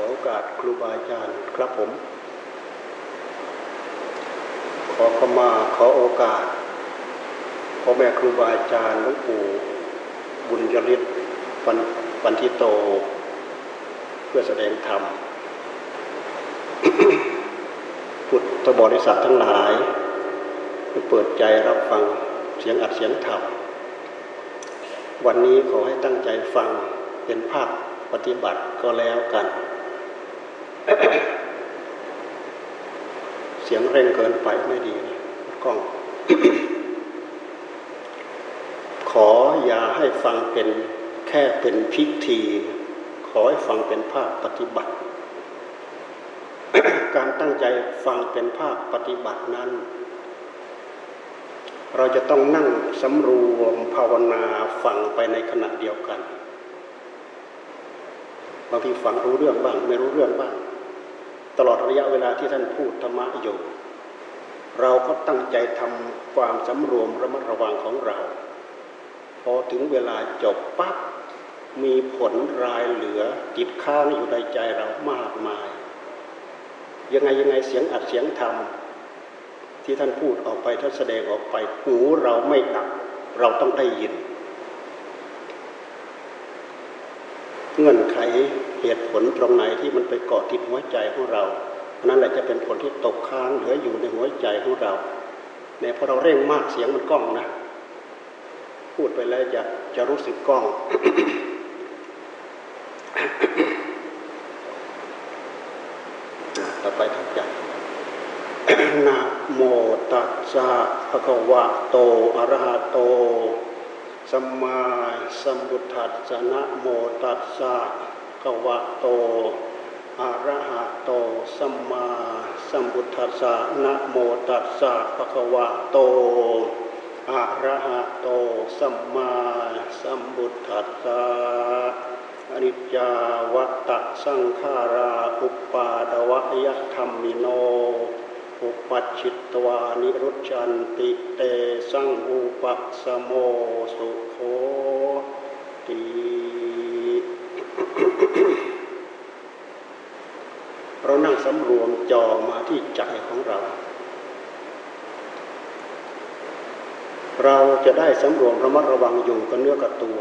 อโอกาสครูบาอาจารย์ครับผม ขอเข้ามาขอโอกาสพ่อแม่ครูบาอาจารย์หลวงปู่บุญยริศปันปันทิโต เพื่อแสดงธรรมพุทธบริษัททั้งหลายเปิดใจรับฟังเสียงอัดเสียงธรรม วันนี้ขอให้ตั้งใจฟังเป็นภาคปฏิบัติก็แล้วกัน เสียงเร่งเกินไปไม่ดีนะกล้อง ขออย่าให้ฟังเป็นแค่เป็นพิธี ขอให้ฟังเป็นภาคปฏิบัติ การตั้งใจฟังเป็นภาคปฏิบัตินั้น เราจะต้องนั่งสำรวมภาวนาฟังไปในขณะเดียวกันบางทีฟังรู้เรื่องบ้าง ไม่รู้เรื่องบ้าง ตลอดระยะเวลาที่ท่านพูดธรรมะอยู่ เราก็ตั้งใจทำความสำรวมระมัดระวังของเรา พอถึงเวลาจบปั๊บมีผลรายเหลือติดค้างอยู่ในใจเรามากมาย ยังไงยังไงเสียงอัดเสียงธรรมที่ท่านพูดออกไปท่านแสดงออกไปหูเราไม่ดับเราต้องได้ยิน เงื่อนไข เหตุผลตรงไหนที่มันไปเกาะติดหัวใจของเรานั่นแหละจะเป็นผลที่ตกค้างเหลืออยู่ในหัวใจของเราในพอเราเร่งมากเสียงมันก้องนะ พูดไปแล้วจะจะรู้สึกก้อง ต่อไปทุกอย่างนะโมตัสสะภะคะวะโตอะระหะโตสัมมาสัมพุทธัสสะนะโมตัสสะ ภะวะโตอะระหะโตสัมมาสัมพุทธัสสะนะโมตัสสะภะคะวะโตอะระหะโตสัมมาสัมพุทธัสสะอนิจจาวัตสังขาราอุปปาดวะยธรรมิโน อุปัชิตวานิรุจันติเตสังอุปสโมสุโคตี เรานั่งสำรวมจอมาที่ใจของเรา เราจะได้สำรวมระมัดระวังอยู่กับเนื้อกับตัว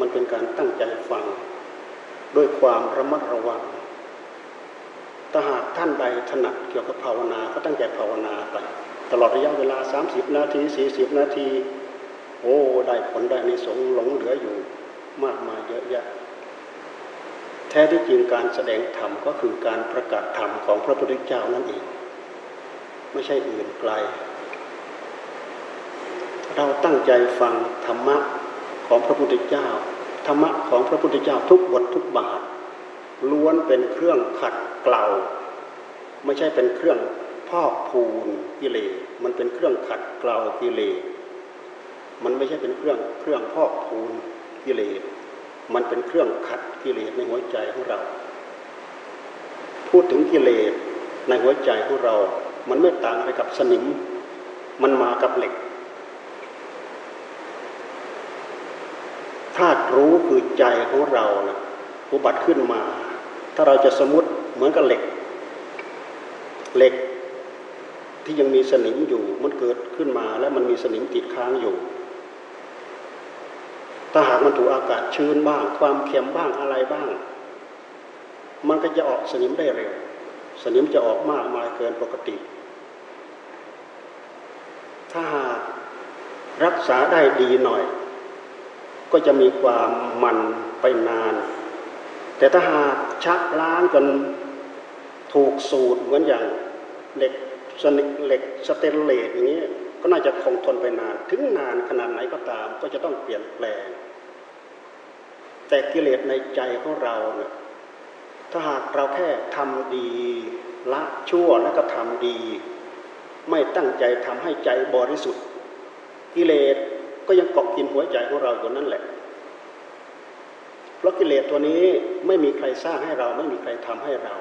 มันเป็นการตั้งใจฟัง ด้วยความระมัดระวังถ้าหากท่านใดถนัดเกี่ยวกับภาวนา ก็ตั้งใจภาวนาไป ตลอดระยะเวลา 30 นาที 40 นาที โอ้ ได้ผลได้ในสงหลงเหลืออยู่มากมายเยอะแยะ แท้ที่จริงการแสดงธรรมก็คือการประกาศธรรมของพระพุทธเจ้านั่นเอง ไม่ใช่อื่นไกล เราตั้งใจฟังธรรมะของพระพุทธเจ้า ธรรมะของพระพุทธเจ้าทุกบททุกบาท ล้วนเป็นเครื่องขัดเกลาไม่ใช่เป็นเครื่องพอกพูนกิเลสมันเป็นเครื่องขัดเกลากิเลสมันไม่ใช่เป็นเครื่องเครื่องพอกพูนกิเลส มันเป็นเครื่องขัดกิเลสในหัวใจของเรา พูดถึงกิเลสในหัวใจของเรา มันไม่ต่างอะไรกับสนิม มันมากับเหล็กธาตุรู้คือใจของเรานะอุบัติขึ้นมา ถ้าเราจะสมมติเหมือนกับเหล็ก เหล็กที่ยังมีสนิมอยู่ มันเกิดขึ้นมาแล้วมันมีสนิมติดค้างอยู่ ถ้าหากมันถูกอากาศชื้นบ้าง ความเค็มบ้างอะไรบ้าง มันก็จะออกสนิมได้เร็ว สนิมจะออกมากมายเกินปกติ ถ้าหากรักษาได้ดีหน่อย ก็จะมีความมันไปนาน แต่ถ้าหากชักล้างจนถูกสูตรเหมือนอย่างเหล็กสนิเหล็กสเตนเลสอย่างนี้ ก็น่าจะคงทนไปนาน ถึงนานขนาดไหนก็ตาม ก็จะต้องเปลี่ยนแปลง แต่กิเลสในใจของเราเนี่ยถ้าหากเราแค่ทำดีละชั่วแล้วก็ทำดี ไม่ตั้งใจทำให้ใจบริสุทธิ์ กิเลสก็ยังเกาะกินหัวใจของเราอยู่นั่นแหละ เพราะกิเลสตัวนี้ไม่มีใครสร้างให้เราไม่มีใครทำให้เรา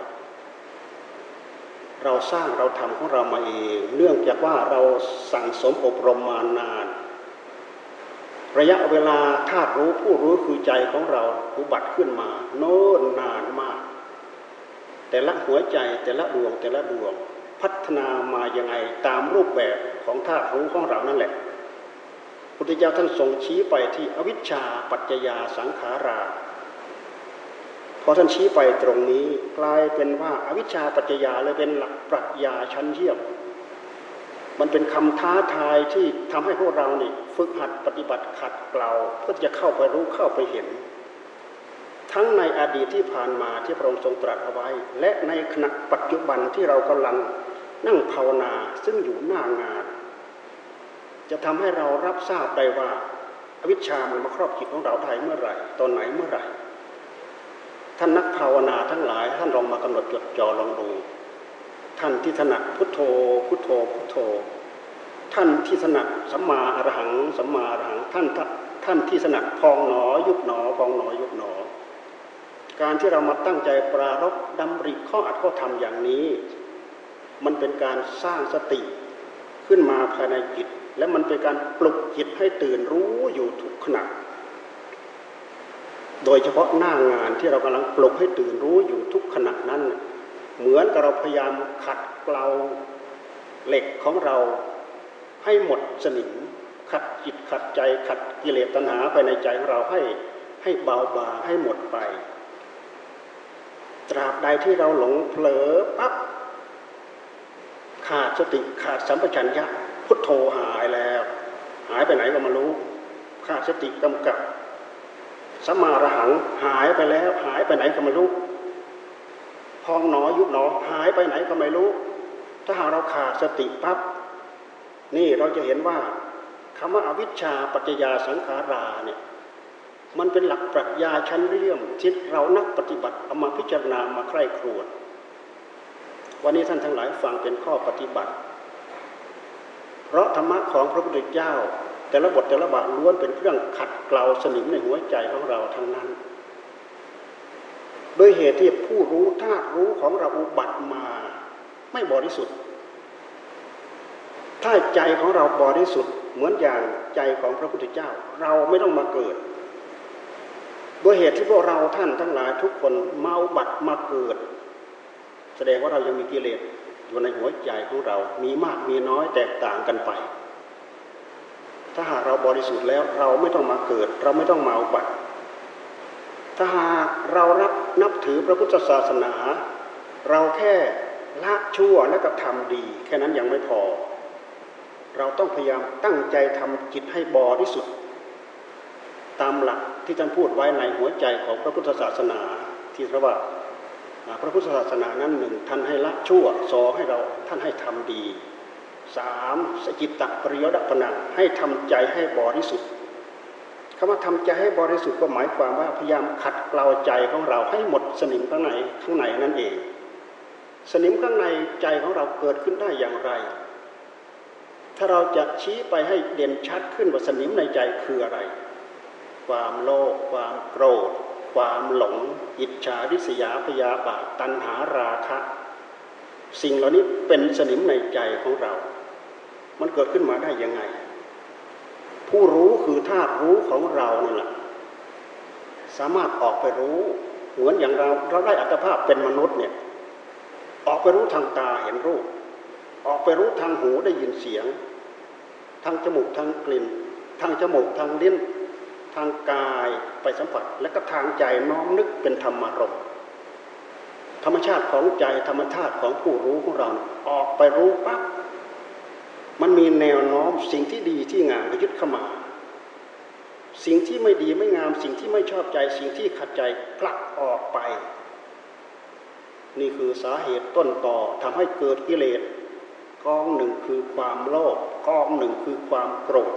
เราสร้างเราทำของเรามาเอง เนื่องจากว่าเราสั่งสมอบรมมานาน ระยะเวลาธาตุรู้ผู้รู้คือใจของเราอุบัติขึ้นมา โน้นนานมาก แต่ละหัวใจแต่ละดวงแต่ละดวง พัฒนามายังไงตามรูปแบบของธาตุรู้ของเรานั่นแหละพุทธเจ้าท่านทรงชี้ไปที่อวิชชาปัจจยาสังขารา พอท่านชี้ไปตรงนี้กลายเป็นว่าอาวิชชาปัจจยาเลยเป็นหลักปรัชญาชั้นเยี่ยม มันเป็นคำท้าทายที่ทำให้พวกเรานี่ฝึกหัดปฏิบัติขัดเกลาเพื่อจะเข้าไปรู้เข้าไปเห็น ทั้งในอดีตที่ผ่านมาที่พระองค์ทรงตรัสเอาไว้ และในขณะปัจจุบันที่เรากำลังนั่งภาวนาซึ่งอยู่หน้างาน จะทำให้เรารับทราบได้ว่าอวิชชามันมาครอบจิตของเราได้เมื่อไหร่ ตอนไหนเมื่อไหร่ ท่านนักภาวนาทั้งหลาย ท่านลองมากำหนดจดจ่อลองดู ท่านที่ถนัดพุทโธ พุทโธ พุทโธ ท่านที่ถนัดสัมมาอรหังสัมมาอรหังท่านท่านที่ถนัดพองหนอ ยุบหนอพองหนอยุบหนอ การที่เรามาตั้งใจปรารบดำริข้ออัดข้อธรรมอย่างนี้ มันเป็นการสร้างสติขึ้นมาภายในจิต และมันเป็นการปลุกจิตให้ตื่นรู้อยู่ทุกขณะ โดยเฉพาะหน้างานที่เรากำลังปลุกให้ตื่นรู้อยู่ทุกขณะนั้น เหมือนกับเราพยายามขัดเกลาเหล็กของเราให้หมดสนิมขัดจิตขัดใจขัดกิเลสตัณหาไปในใจของเราให้ให้เบาบางให้หมดไป ตราบใดที่เราหลงเผลอปั๊บขาดสติขาดสัมปชัญญะพุทโธหายแล้ว หายไปไหนก็มารู้ ขาดสติกำกับ สัมมาระหังหายไปแล้ว หายไปไหนก็ไม่รู้พองหนอยุบหนอหายไปไหนก็ไม่รู้ ถ้าหากเราขาดสติปับ๊บนี่เราจะเห็นว่าคำว่าอวิชชาปัจจยาสังขาราเนี่ยมันเป็นหลักปรัชญาชั้นเรี่ยมที่เรานักปฏิบัติเอามาพิจารณามาใคร่ครวญวันนี้ท่านทั้งหลายฟังเป็นข้อปฏิบัติ เพราะธรรมะของพระพุทธเจ้า แต่ละบทแต่ละบาทล้วนเป็นเครื่องขัดเกลาสนิมในหัวใจของเราทั้งนั้น โดยเหตุที่ผู้รู้ธาตุรู้ของเราอุบัติมา ไม่บริสุทธิ์ ถ้าใจของเราบริสุทธิ์เหมือนอย่างใจของพระพุทธเจ้า เราไม่ต้องมาเกิดโดยเหตุที่พวกเราท่านทั้งหลายทุกคนเมาบัตรมาเกิด แสดงว่าเรายังมีกิเลสอยู่ในหัวใจของเรา มีมากมีน้อยแตกต่างกันไป ถ้าหากเราบริสุทธิ์แล้วเราไม่ต้องมาเกิด เราไม่ต้องมาอุบัติ ถ้าหากเรารับนับถือพระพุทธศาสนา เราแค่ละชั่วและก็ทำดี แค่นั้นยังไม่พอ เราต้องพยายามตั้งใจทำจิตให้บริสุทธิ์ตามหลักที่ท่านพูดไว้ในหัวใจของพระพุทธศาสนาที่เรียกว่าพระพุทธศาสนานั้นหนึ่งท่านให้ละชั่วสองให้เราท่านให้ทำดี สามสกิตตปริยดัปนังให้ทำใจให้บริสุทธิ์คำว่าทำใจให้บริสุทธิ์ก็หมายความว่าพยายามขัดเกลาใจของเราให้หมดสนิมข้างในข้างในนั่นเอง สนิมข้างในใจของเราเกิดขึ้นได้อย่างไร ถ้าเราจะชี้ไปให้เด่นชัดขึ้นว่าสนิมในใจคืออะไร ความโลภความโกรธ ความหลง อิจฉาริษยาพยาบาทตัณหาราคะ สิ่งเหล่านี้เป็นสนิมในใจของเรา มันเกิดขึ้นมาได้ยังไง ผู้รู้คือธาตุรู้ของเรานี่แหละสามารถออกไปรู้ เหมือนอย่างเราเราได้อัตภาพเป็นมนุษย์เนี่ยออกไปรู้ทางตาเห็นรูป ออกไปรู้ทางหูได้ยินเสียง ทางจมูกทางกลิ่น ทางจมูกทางลิ้นทางกายไปสัมผัส และก็ทางใจน้อมนึกเป็นธรรมารมธรรมชาติของใจธรรมชาติของผู้รู้ของเรา ออกไปรู้ปั๊บ มันมีแนวโน้มสิ่งที่ดีที่งามยึดเข้ามา สิ่งที่ไม่ดีไม่งาม สิ่งที่ไม่ชอบใจ สิ่งที่ขัดใจกลักออกไป นี่คือสาเหตุต้นต่อทำให้เกิดกิเลสกองหนึ่งคือความโลภกองหนึ่งคือความโกรธ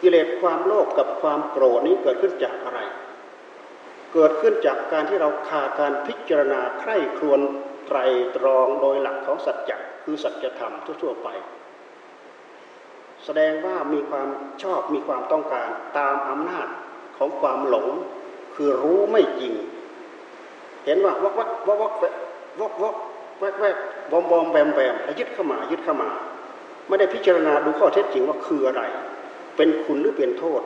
กิเลสความโลภกับความโกรธนี้เกิดขึ้นจากอะไร เกิดขึ้นจากการที่เราขาดการพิจารณาใคร่ครวญไตรตรองโดยหลักของสัจจ คือสัจธรรมทั่วๆไป แสดงว่ามีความชอบมีความต้องการตามอำนาจของความหลง คือรู้ไม่จริง เห็นว่าวักวักวักวักวักวักแวกแวกบอมบอมแบมแบมแล้วยึดเข้ามายึดเข้ามา ไม่ได้พิจารณาดูข้อเท็จจริงว่าคืออะไร เป็นคุณหรือเป็นโทษ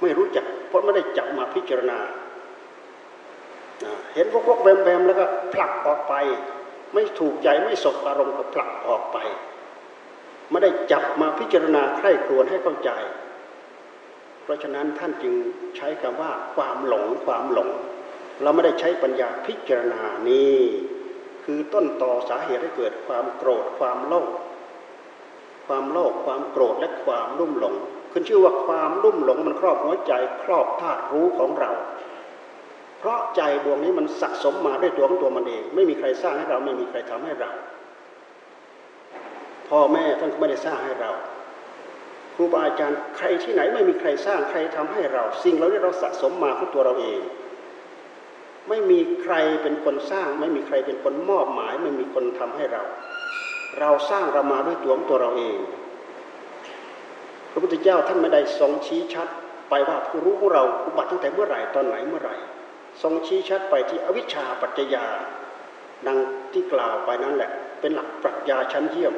ไม่รู้จัก เพราะไม่ได้จับมาพิจารณา เห็นวกวกแวมแวมแล้วก็ผลักออกไป ไม่ถูกใจไม่สบอารมณ์ก็ผลักออกไป ไม่ได้จับมาพิจารณาใคร่ครวญให้เข้าใจ เพราะฉะนั้นท่านจึงใช้คำว่าความหลงความหลง เราไม่ได้ใช้ปัญญาพิจารณานี่คือต้นต่อสาเหตุให้เกิดความโกรธความโลภความโลภความโกรธและความรุ่มหลง ขึ้นชื่อว่าความรุ่มหลงมันครอบหัวใจครอบธาตุรู้ของเรา เพราะใจดวงนี้มันสะสมมาด้วยตัวของตัวมันเอง ไม่มีใครสร้างให้เราไม่มีใครทำให้เรา พ่อแม่ท่านก็ไม่ได้สร้างให้เราครูบาอาจารย์ใครที่ไหนไม่มีใครสร้างใครทำให้เรา สิ่งเราที่เราสะสมมาของตัวเราเอง ไม่มีใครเป็นคนสร้าง ไม่มีใครเป็นคนมอบหมาย ไม่มีคนทำให้เรา เราสร้างเรามาด้วยตัวของตัวเราเอง พระพุทธเจ้าท่านไม่ได้ทรงชี้ชัด ไปว่าผู้รู้ของเราอุบัติตั้งแต่เมื่อไหร่ตอนไหนเมื่อไหร่ ทรงชี้ชัดไปที่อวิชชาปัจจยา ดังที่กล่าวไปนั่นแหละ เป็นหลักปรัชญาชั้นเยี่ยม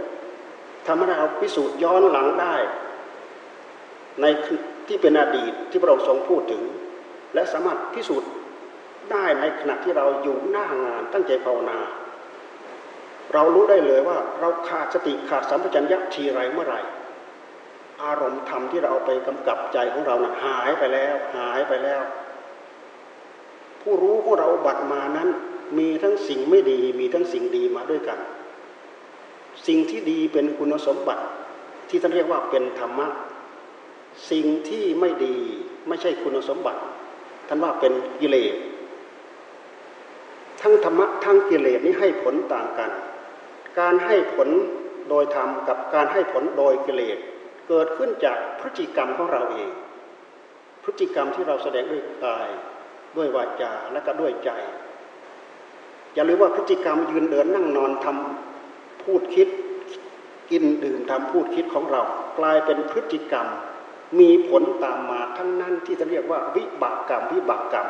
ทำให้เราพิสูจน์ย้อนหลังได้ ในที่เป็นอดีตที่พระองค์ทรงพูดถึง และสามารถพิสูจน์ได้ในขณะที่เราอยู่หน้างานตั้งใจภาวนา เรารู้ได้เลยว่าเราขาดสติขาดสัมปชัญญะทีไรเมื่อไหร่ อารมณ์ธรรมที่เราเอาไปกำกับใจของเรานะ่ะหายไปแล้ว หายไปแล้ว ผู้รู้ของเราบัตรมานั้น มีทั้งสิ่งไม่ดี มีทั้งสิ่งดีมาด้วยกัน สิ่งที่ดีเป็นคุณสมบัติที่ท่านเรียกว่าเป็นธรรมะ สิ่งที่ไม่ดีไม่ใช่คุณสมบัติ ท่านว่าเป็นกิเลส ทั้งธรรมะทั้งกิเลสนี้ให้ผลต่างกัน การให้ผลโดยธรรมกับการให้ผลโดยกิเลส เกิดขึ้นจากพฤติกรรมของเราเอง พฤติกรรมที่เราแสดงด้วยกาย ด้วยวาจาและก็ด้วยใจ อย่าลืมว่าพฤติกรรมยืนเดินนั่งนอนทำพูดคิดกินดื่มทำพูดคิดของเรา กลายเป็นพฤติกรรม มีผลตามมาทั้งนั้นที่จะเรียกว่าวิบากกรรม วิบากกรรม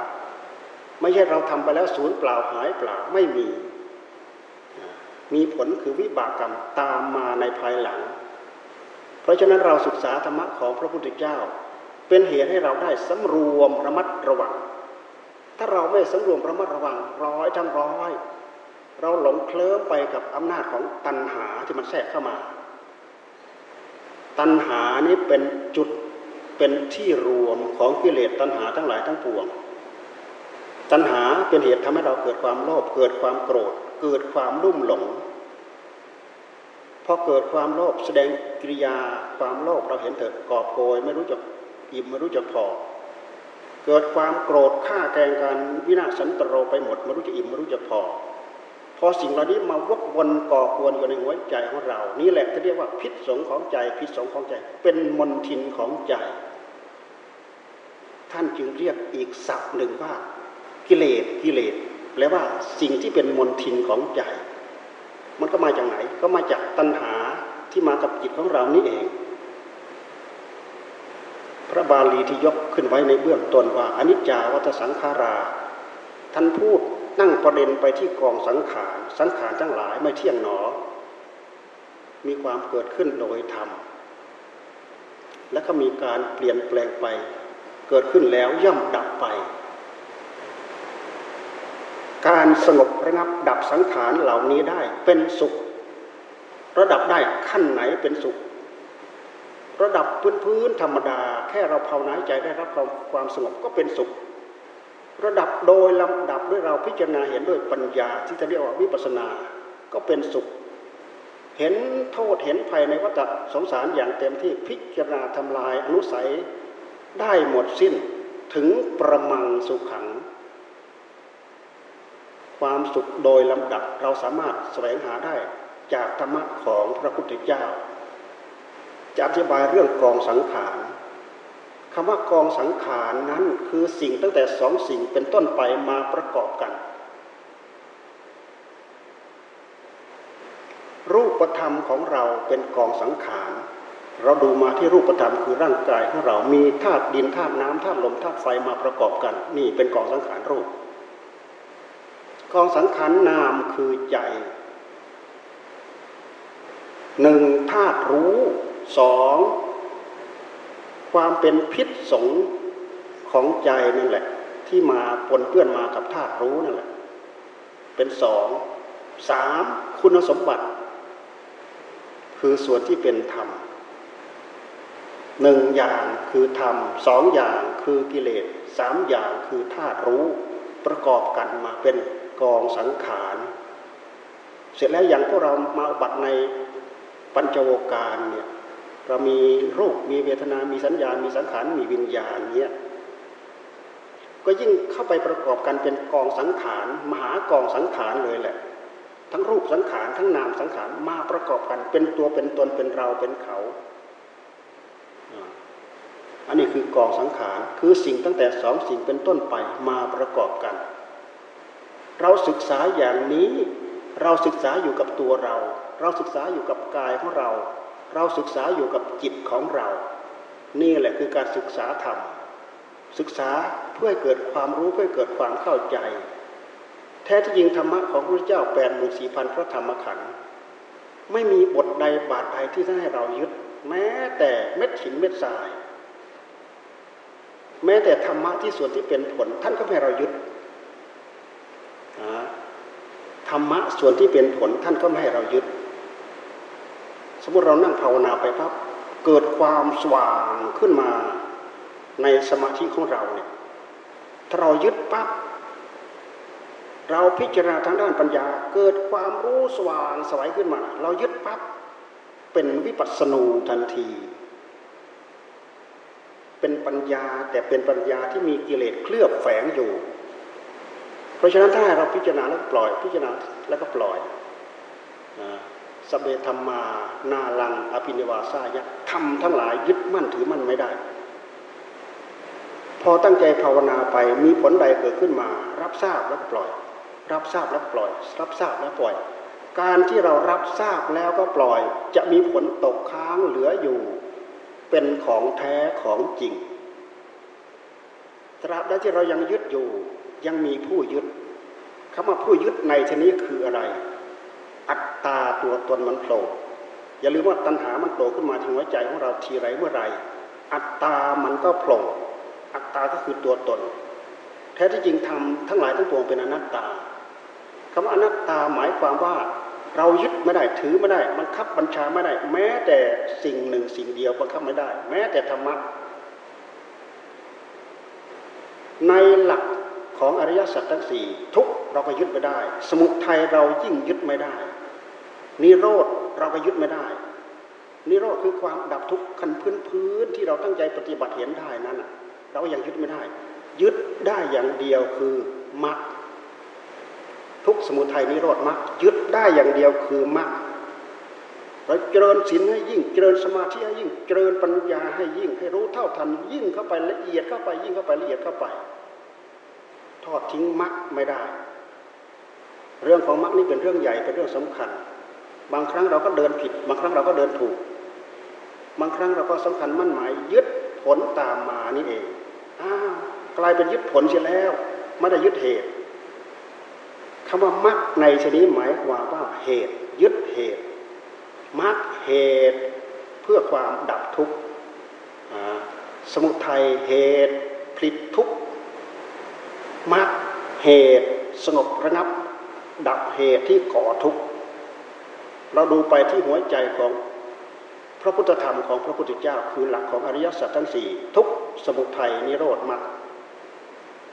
ไม่ใช่เราทำไปแล้วศูนย์เปล่าหายเปล่าไม่มี มีผลคือวิบากกรรมตามมาในภายหลัง เพราะฉะนั้นเราศึกษาธรรมะของพระพุทธเจ้า เป็นเหตุให้เราได้สำรวมระมัดระวัง ถ้าเราไม่สำรวมระมัดระวังร้อยทั้งร้อย เราหลงเคลิ้มไปกับอำนาจของตัณหาที่มันแทรกเข้ามา ตัณหานี้เป็นจุดเป็นที่รวมของกิเลสตัณหาทั้งหลายทั้งปวง ตัณหาเป็นเหตุทำให้เราเกิดความโลภเกิดความโกรธ เกิดความรุ่มหลงพอเกิดความโลภแสดงกิริยาความโลภเราเห็นเถิดกอบโกยไม่รู้จักอิ่มไม่รู้จักพอ เกิดความโกรธฆ่าแกงกันวินาศสันตโรไปหมดไม่รู้จักอิ่มไม่รู้จักพอ พอสิ่งเหล่านี้มาวกวนก่อกวนอยู่ในหัวใจของเรา นี่แหละที่เรียกว่าพิษสงของใจพิษสงของใจ เป็นมนทินของใจ ท่านจึงเรียกอีกศัพท์หนึ่งว่ากิเลสกิเลสแปลว่าสิ่งที่เป็นมนทินของใจ มันก็มาจากไหนก็มาจากตัณหาที่มากับจิตของเรานี่เอง ระบาลีที่ยกขึ้นไว้ในเบื้องต้นว่าอนิจจาวัฏสังขารา ท่านพูดนั่งประเด็นไปที่กองสังขารสังขารทั้งหลายไม่เที่ยงหนอ มีความเกิดขึ้นโดยธรรม และก็มีการเปลี่ยนแปลงไป เกิดขึ้นแล้วย่อมดับไป การสงบระงับดับสังขารเหล่านี้ได้เป็นสุข ระดับได้ขั้นไหนเป็นสุข ระดับพื้นพื้นธรรมดา แค่เราภาวนาใจได้รับความสงบก็เป็นสุข ระดับโดยลำดับด้วยเราพิจารณาเห็นด้วยปัญญาที่จะเรียกว่าวิปัสสนาก็เป็นสุข เห็นโทษเห็นภัยในวัฏสงสารอย่างเต็มที่พิจารณาทำลายอนุสัยได้หมดสิ้นถึงประมังสุขขัง ความสุขโดยลำดับเราสามารถแสวงหาได้จากธรรมะของพระพุทธเจ้า จะอธิบายเรื่องกองสังขารคำว่ากองสังขารนั้นคือสิ่งตั้งแต่สองสิ่งเป็นต้นไปมาประกอบกัน รูปธรรมของเราเป็นกองสังขารเราดูมาที่รูปธรรมคือร่างกายของเรามีธาตุดินธาตุน้ำธาตุลมธาตุไฟมาประกอบกัน นี่เป็นกองสังขารรูป กองสังขารนามคือใจหนึ่งธาตุรู้ สองความเป็นพิษสงของใจนั่นแหละ ที่มาปนเปื้อนมากับธาตุรู้นั่นแหละ เป็นสองสามคุณสมบัติ คือส่วนที่เป็นธรรมหนึ่งอย่างคือธรรมสองอย่างคือกิเลสสามอย่างคือธาตุรู้ประกอบกันมาเป็นกองสังขาร เสร็จแล้วอย่างพวกเรามาบัตในปัญจโวการเนี่ย เรามีรูปมีเวทนา มีสัญญา มีสังขาร มีวิญญาณเนี่ยก็ยิ่งเข้าไปประกอบกันเป็นกองสังขาร มหากองสังขารเลยแหละ ทั้งรูปสังขาร ทั้งนามสังขารมาประกอบกัน เป็นตัวเป็นตน เป็นเรา เป็นเขา อันนี้คือกองสังขาร คือสิ่งตั้งแต่สองสิ่งเป็นต้นไปมาประกอบกัน เราศึกษาอย่างนี้ เราศึกษาอยู่กับตัวเรา เราศึกษาอยู่กับกายของเรา เราศึกษาอยู่กับจิตของเรา นี่แหละคือการศึกษาธรรม ศึกษาเพื่อให้เกิดความรู้เพื่อเกิดความเข้าใจ แท้ที่จริงธรรมะของพระเจ้าแปดหมื่นสี่พันพระธรรมขันธ์ไม่มีบทใดบาทใดที่ท่านให้เรายึด แม้แต่เม็ดหินเม็ดทราย แม้แต่ธรรมะที่ส่วนที่เป็นผล ท่านก็ให้เรายึดธรรมะส่วนที่เป็นผลท่านก็ไม่ให้เรายึด มมติเรานั่งภาวนาไปปั๊บเกิดความสว่างขึ้นมาในสมาธิของเราเนี่ยถ้าเรายึดปั๊บเราพิจารณาทางด้านปัญญา เกิดความรู้สว่างสวยขึ้นมา เรายึดปั๊บเป็นวิปัสสนูทันที เป็นปัญญาแต่เป็นปัญญาที่มีกิเลสเคลือบแฝงอยู่ เพราะฉะนั้นถ้าเราพิจารณาแล้วปล่อยพิจารณาแล้วก็ปล่อย สเบธรรมานาลังอภินิวาสายะทำทั้งหลายยึดมั่นถือมั่นไม่ได้ พอตั้งใจภาวนาไปมีผลใดเกิดขึ้นมา รับทราบแล้วปล่อย รับทราบแล้วปล่อย รับทราบแล้วปล่อย การที่เรารับทราบแล้วก็ปล่อย จะมีผลตกค้างเหลืออยู่ เป็นของแท้ของจริงตราบใดที่เรายังยึดอยู่ยังมีผู้ยึดคำว่าผู้ยึดในชนี้คืออะไร อัตตาตัวตนมันโผล่อย่าลืมว่าตัณหามันโผล่ขึ้นมาถึงหัวใจของเราทีไรเมื่อไรอัตตามันก็โผล่อัตตาก็คือตัวตน แท้ที่จริงทำทั้งหลายทั้งปวงเป็นอนัตตาคำว่าอนัตตาหมายความว่าเรายึดไม่ได้ถือไม่ได้บังคับบัญชาไม่ได้ แม้แต่สิ่งหนึ่งสิ่งเดียวบังคับไม่ได้ แม้แต่ธรรมะในหลักของอริยสัจทั้งสี่ทุกเราก็ยึดไม่ได้ สมุทัยเรายิ่งยึดไม่ได้ นิโรธเราก็ยึดไม่ได้ นิโรธคือความดับทุกข์ขั้นพื้นพื้นที่เราตั้งใจปฏิบัติเห็นได้นั้นเรายังยึดไม่ได้ ยึดได้อย่างเดียวคือมรรคทุกสมุทัยนิโรธมรรคยึดได้อย่างเดียวคือมรรคเราเจริญศีลให้ยิ่ง เจริญสมาธิให้ยิ่ง เจริญปัญญาให้ยิ่ง ให้รู้เท่าทันยิ่งเข้าไปละเอียดเข้าไปยิ่งเข้าไปละเอียดเข้าไป ทอดทิ้งมรรคไม่ได้ เรื่องของมรรคนี่เป็นเรื่องใหญ่เป็นเรื่องสำคัญ บางครั้งเราก็เดินผิด บางครั้งเราก็เดินถูก บางครั้งเราก็สำคัญมั่นหมาย ยึดผลตามมานี่เองอ้าวกลายเป็นยึดผลเสียแล้วไม่ได้ยึดเหตุคำว่ามักในชนิดหมายความว่าเหตุ ยึดเหตุมักเหตุเพื่อความดับทุกข์สมุทัยเหตุผลิตทุกข์มักเหตุสงบระงับ ดับเหตุที่ก่อทุกข์ เราดูไปที่หัวใจของพระพุทธธรรมของพระพุทธเจ้า คือหลักของอริยสัจทั้งสี่ทุกสมุทัยนิโรธมัก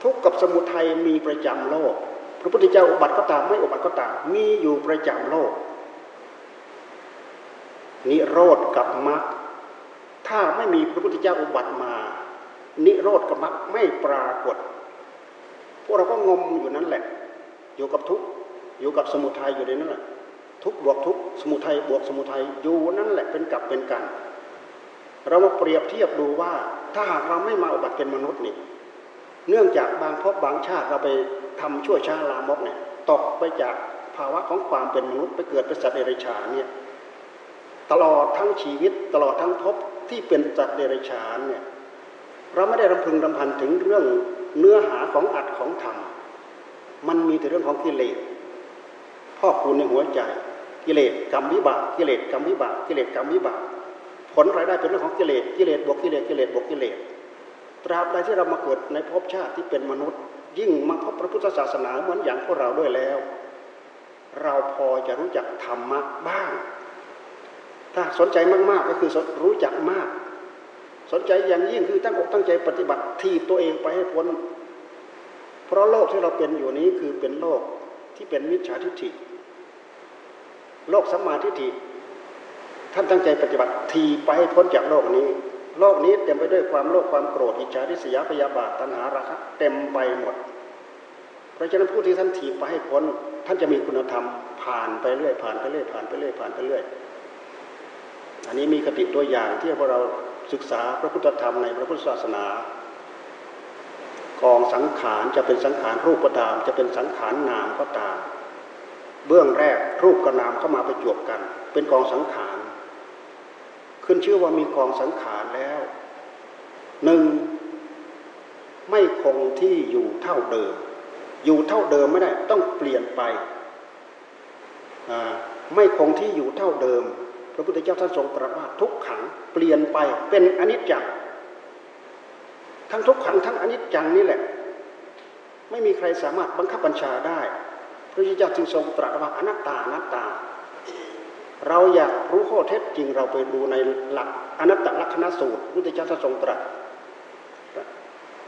ทุกกับสมุทัยมีประจำโลก พระพุทธเจ้าอุบัติก็ตามไม่อุบัติก็ตามมีอยู่ประจำโลก นิโรธกับมรรคถ้าไม่มีพระพุทธเจ้าอุบัติมา นิโรธกับมรรคไม่ปรากฏ พวกเราก็งมอยู่นั่นแหละ อยู่กับทุกอยู่กับสมุทัยอยู่ในนั้นแหละ ทุกบวกทุกสมุทัยบวกสมุทัยอยู่นั่นแหละเป็นกับเป็นกัน เรามาเปรียบเทียบดูว่าถ้าหากเราไม่มาอุบัติเป็นมนุษย์นี่เนื่องจากบางพบบางชาติเราไปทำชั่วช้าลามกเนี่ยตกไปจากภาวะของความเป็นมนุษย์ไปเกิดเป็นสัตว์เดรัจฉานเนี่ยตลอดทั้งชีวิตตลอดทั้งภพที่เป็นสัตว์เดรัจฉานเนี่ยเราไม่ได้รำพึงรำพันถึงเรื่องเนื้อหาของอรรถของธรรม มันมีแต่เรื่องของกิเลสพอกพูนในหัวใจ กิเลสกรรมวิบากกิเลสกรรมวิบากกิเลสกรรมวิบาก ผลรายได้เป็นเรื่องของกิเลสกิเลสบวกกิเลสกิเลสบวกกิเลสตราบใดที่เรามาเกิดในภพชาติที่เป็นมนุษย์ ยิ่งมาพบพระพุทธศาสนาเหมือนอย่างพวกเราด้วยแล้ว เราพอจะรู้จักธรรมะบ้าง ถ้าสนใจมากๆก็คือรู้จักมาก สนใจอย่างยิ่งคือตั้งอกตั้งใจปฏิบัติทีตัวเองไปให้พ้น เพราะโลกที่เราเป็นอยู่นี้คือเป็นโลกที่เป็นมิจฉาทิฏฐิ โลกสัมมาทิฏฐิท่านตั้งใจปฏิบัติทีไปให้พ้นจากโลกนี้ โลกนี้เต็มไปด้วยความโลภความโกรธอิจฉาริษยาพยาบาทตัณหาราคะเต็มไปหมด เพราะฉะนั้นผู้ที่ท่านถีบไปให้พ้น ท่านจะมีคุณธรรมผ่านไปเรื่อยผ่านไปเรื่อยผ่านไปเรื่อยผ่านไปเรื่อย อันนี้มีคติตัวอย่างที่พวกเราศึกษาพระพุทธธรรมในพระพุทธศาสนา กองสังขารจะเป็นสังขารรูปก็ตาม จะเป็นสังขารนามก็ตาม เบื้องแรกรูปกับนามเข้ามาประจวบกัน เป็นกองสังขารขึ้นชื่อว่ามีกองสังขารแล้วหนึ่งไม่คงที่อยู่เท่าเดิม อยู่เท่าเดิมไม่ได้ต้องเปลี่ยนไป ไม่คงที่อยู่เท่าเดิม พระพุทธเจ้าท่านทรงตรัสว่าทุกขังเปลี่ยนไปเป็นอนิจจังทั้งทุกขังทั้งอนิจจังนี่แหละ ไม่มีใครสามารถบังคับบัญชาได้ พระพุทธเจ้าจึงทรงตรัสว่าอนัตตาอนัตตา เราอยากรู้ข้อเท็จจริงเราไปดูในหลักอนัตตลักษณสูตรพระพุทธเจ้าท่านทรงตรัส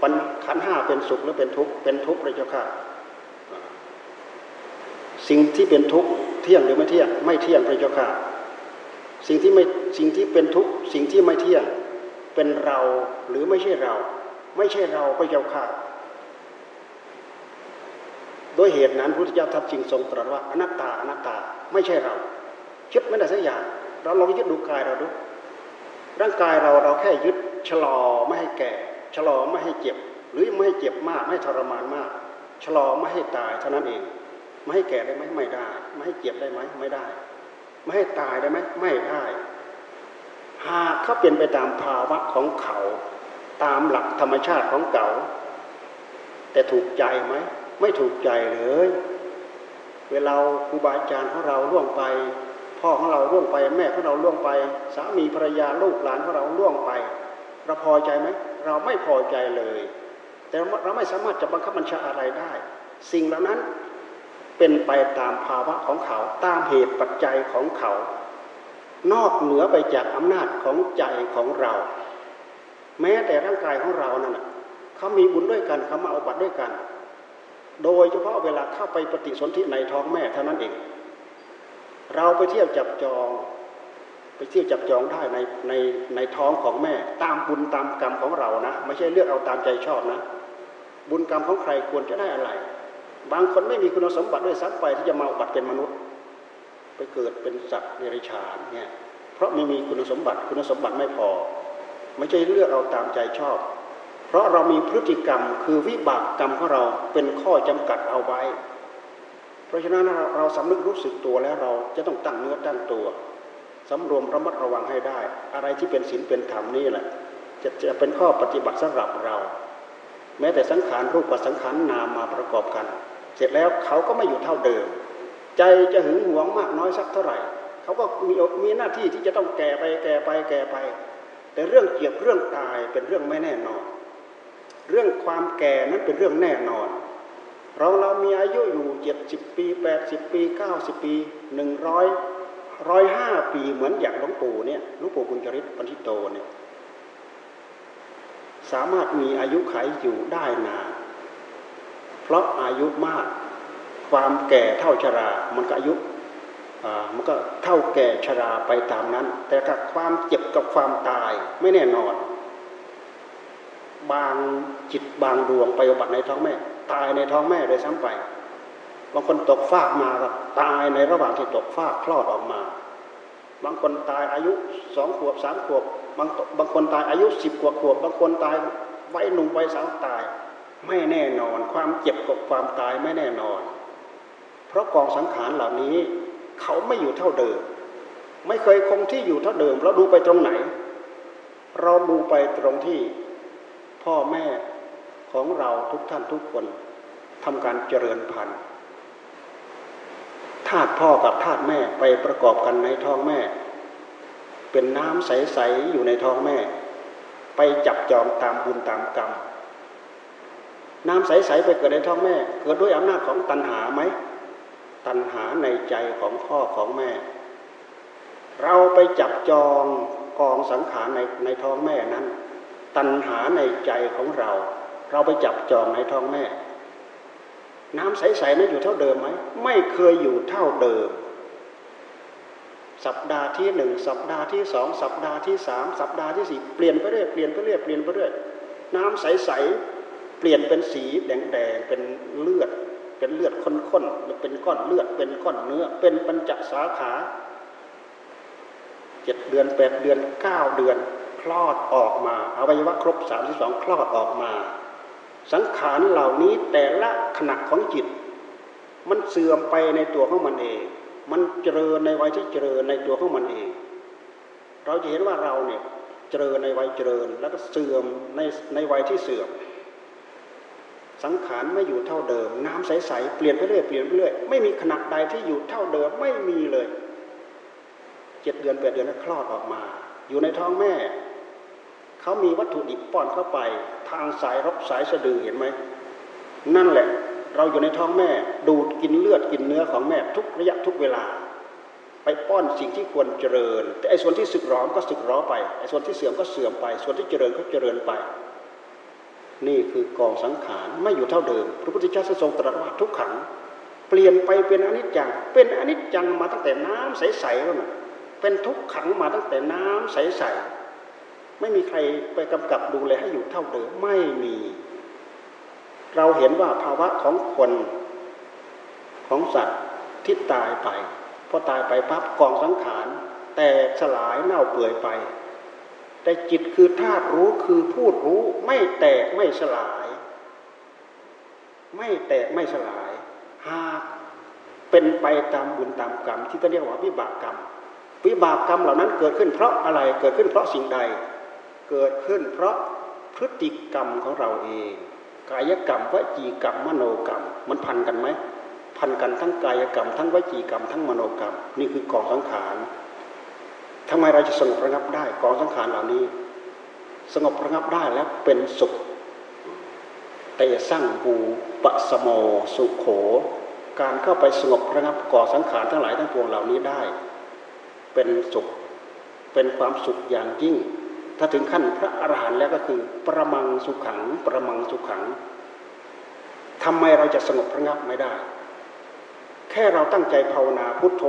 ปัญขันห้าเป็นสุขหรือเป็นทุกข์เป็นทุกข์เลยเจ้าค่ะสิ่งที่เป็นทุกข์เที่ยงหรือไม่เที่ยง ไม่เที่ยงพระเจ้าค่ะสิ่งที่ไม่สิ่งที่เป็นทุกข์สิ่งที่ไม่เที่ยง เป็นเราหรือไม่ใช่เรา ไม่ใช่เราพระเจ้าค่ะ ด้วยเหตุนั้นพระพุทธเจ้าทัดจริงทรงตรัสว่าอนัตตาอนัตตาไม่ใช่เราคิดไม่ได้สักอย่าง เราลองยึดดูกายเราดู ร่างกายเราเราแค่ยึดชะลอไม่ให้แก่ ชะลอไม่ให้เจ็บ หรือไม่ให้เจ็บมากไม่ให้ทรมานมาก ชะลอไม่ให้ตายเท่านั้นเอง ไม่ให้แก่ได้ไหมไม่ได้ ไม่ให้เจ็บได้ไหมไม่ได้ ไม่ให้ตายได้ไหมไม่ได้หากเขาเปลี่ยนไปตามภาวะของเขา ตามหลักธรรมชาติของเก่าแต่ถูกใจไหม ไม่ถูกใจเลย เวลาครูบาอาจารย์ของเราล่วงไป พ่อของเราล่วงไป แม่ของเราล่วงไป สามีภรรยาลูกหลานของเราล่วงไป เราพอใจไหมเราไม่พอใจเลย แต่เราไม่สามารถจะบังคับบัญชาอะไรได้ สิ่งเหล่านั้นเป็นไปตามภาวะของเขา ตามเหตุปัจจัยของเขา นอกเหนือไปจากอำนาจของใจของเรา แม้แต่ร่างกายของเรานั่นเขามีบุญด้วยกันเขามาเอาบัตรด้วยกัน โดยเฉพาะเวลาเข้าไปปฏิสนธิในท้องแม่เท่านั้นเอง เราไปเที่ยวจับจอง ไปเที่ยวจับจองได้ในในในท้องของแม่ ตามบุญตามกรรมของเรานะ ไม่ใช่เลือกเอาตามใจชอบนะ บุญกรรมของใครควรจะได้อะไร บางคนไม่มีคุณสมบัติด้วยซ้ำไปที่จะมาบัติเป็นมนุษย์ ไปเกิดเป็นสัตว์ในริชานเนี่ยเพราะไม่มีคุณสมบัติคุณสมบัติไม่พอ ไม่ใช่เลือกเอาตามใจชอบ เพราะเรามีพฤติกรรมคือวิบากกรรมของเราเป็นข้อจำกัดเอาไว้ เพราะฉะนั้นเราสำนึกรู้สึกตัวแล้วเราจะต้องตั้งเนื้อตั้งตัวสำรวมระมัดระวังให้ได้ อะไรที่เป็นศีลเป็นธรรมนี่แหละ จะจะเป็นข้อปฏิบัติสำหรับเรา แม้แต่สังขารรูปกับสังขารนามมาประกอบกัน เสร็จแล้วเขาก็ไม่อยู่เท่าเดิม ใจจะหึงหวงมากน้อยสักเท่าไหร่ เขาก็มีมีหน้าที่ที่จะต้องแก่ไปแก่ไปแก่ไป แต่เรื่องเกี่ยวเรื่องตายเป็นเรื่องไม่แน่นอน เรื่องความแก่นั้นเป็นเรื่องแน่นอน เราเรามีอายุอยู่เจ็ดสิบปีแปดสิบปีเก้าสิบปีหนึ่งร้อยร้อยห้าปีเหมือนอย่างหลวงปู่เนี่ยหลวงปู่บุญจริตปันธิโตเนี่ยสามารถมีอายุขัยอยู่ได้นาน เพราะอายุมาก ความแก่เท่าชรา มันก็อายุมันก็เท่าแก่ชราไปตามนั้น แต่กับความเจ็บกับความตายไม่แน่นอน บางจิตบางดวงไปอุบัติในท้องแม่ ตายในท้องแม่โดยซ้ำไปบางคนตกฟากมาก็ตายในระหว่างที่ตกฟากคลอดออกมา บางคนตายอายุสองขวบสามขวบบางบางคนตายอายุสิบกว่าขวบ บางคนตายไว้หนุ่มไว้สาวตาย ไม่แน่นอน ความเจ็บกับความตายไม่แน่นอน เพราะกองสังขารเหล่านี้ เขาไม่อยู่เท่าเดิม ไม่เคยคงที่อยู่เท่าเดิมเราดูไปตรงไหน เราดูไปตรงที่ พ่อแม่ของเราทุกท่านทุกคนทำการเจริญพันธุ์ธาตุพ่อกับธาตุแม่ไปประกอบกันในท้องแม่ เป็นน้ำใส ๆ อยู่ในท้องแม่ ไปจับจองตามบุญตามกรรม น้ำใส ๆ ไปเกิดในท้องแม่ เกิดด้วยอำนาจของตัณหาไหม ตัณหาในใจของพ่อของแม่ เราไปจับจองกองสังขารในในท้องแม่นั้น ตัณหาในใจของเรา เราไปจับจองในท้องแม่ น้ำใสๆนั้นอยู่เท่าเดิมไหมไม่เคยอยู่เท่าเดิม สัปดาห์ที่หนึ่งสัปดาห์ที่สองสัปดาห์ที่สามสัปดาห์ที่สี่เปลี่ยนไปเรื่อยเปลี่ยนไปเรื่อยเปลี่ยนไปเรื่อยน้ำใสๆเปลี่ยนเป็นสีแดงๆเป็นเลือด เป็นเลือดข้นๆหรือเป็นก้อนเลือด เป็นก้อนเนื้อ เป็นปัญจสาขาเจ็ดเดือนแปดเดือนเก้าเดือน ลอดออกมาอวัยวะครบสามสิบสองคลอดออกมา สังขารเหล่านี้แต่ละขณะของจิต มันเสื่อมไปในตัวของมันเอง มันเจริญในวัยที่เจริญในตัวของมันเอง เราจะเห็นว่าเราเนี่ยเจริญในวัยเจริญแล้วก็เสื่อมในในวัยที่เสื่อม สังขารไม่อยู่เท่าเดิม น้ำใสๆเปลี่ยนไปเรื่อยเปลี่ยนไปเรื่อยไม่มีขนาดใดที่อยู่เท่าเดิมไม่มีเลยเจ็ดเดือนแปดเดือนแล้วคลอดออกมา อยู่ในท้องแม่ เขามีวัตถุดิบป้อนเข้าไป ทางสายรบสายสะดือเห็นไหมนั่นแหละ เราอยู่ในท้องแม่ ดูดกินเลือดกินเนื้อของแม่ทุกระยะทุกเวลา ไปป้อนสิ่งที่ควรเจริญ แต่ไอ้ส่วนที่สึกหรอมก็สึกหรอไปไอ้ส่วนที่เสื่อมก็เสื่อมไป ส่วนที่เจริญก็เจริญไป นี่คือกองสังขารไม่อยู่เท่าเดิม พระพุทธเจ้าทรงตรัสว่าทุกขัง เปลี่ยนไปเป็นอนิจจัง เป็นอนิจจังมาตั้งแต่น้ำใสๆแล้วนะเป็นทุกขังมาตั้งแต่น้ำใสๆ ไม่มีใครไปกำกับดูแลให้อยู่เท่าเดิมไม่มี เราเห็นว่าภาวะของคนของสัตว์ที่ตายไปพอตายไปปั๊บกองสังขารแตกสลายเน่าเปื่อยไป แต่จิตคือธาตุรู้คือพูดรู้ไม่แตกไม่สลาย ไม่แตกไม่สลาย หากเป็นไปตามบุญตามกรรมที่เขาเรียกว่าวิบากกรรมวิบากกรรมเหล่านั้นเกิดขึ้นเพราะอะไรเกิดขึ้นเพราะสิ่งใด เกิดขึ้นเพราะพฤติกรรมของเราเอง กายกรรมวจีกรรมมโนกรรม มันพันกันไหมพันกันทั้งกายกรรม ทั้งวจีกรรม ทั้งมโนกรรม นี่คือกองสังขารทำไมเราจะสงบระงับได้กองสังขารเหล่านี้ สงบระงับได้แล้วเป็นสุขแต่สร้างบูปสโมสุขโข การเข้าไปสงบระงับก่อสังขารทั้งหลายทั้งปวงเหล่านี้ได้ เป็นสุขเป็นความสุขอย่างยิ่ง ถ้าถึงขั้นพระอรหันต์แล้วก็คือ ประมังสุขขัง ประมังสุขขังทำไมเราจะสงบระงับไม่ได้ แค่เราตั้งใจภาวนาพุทโธ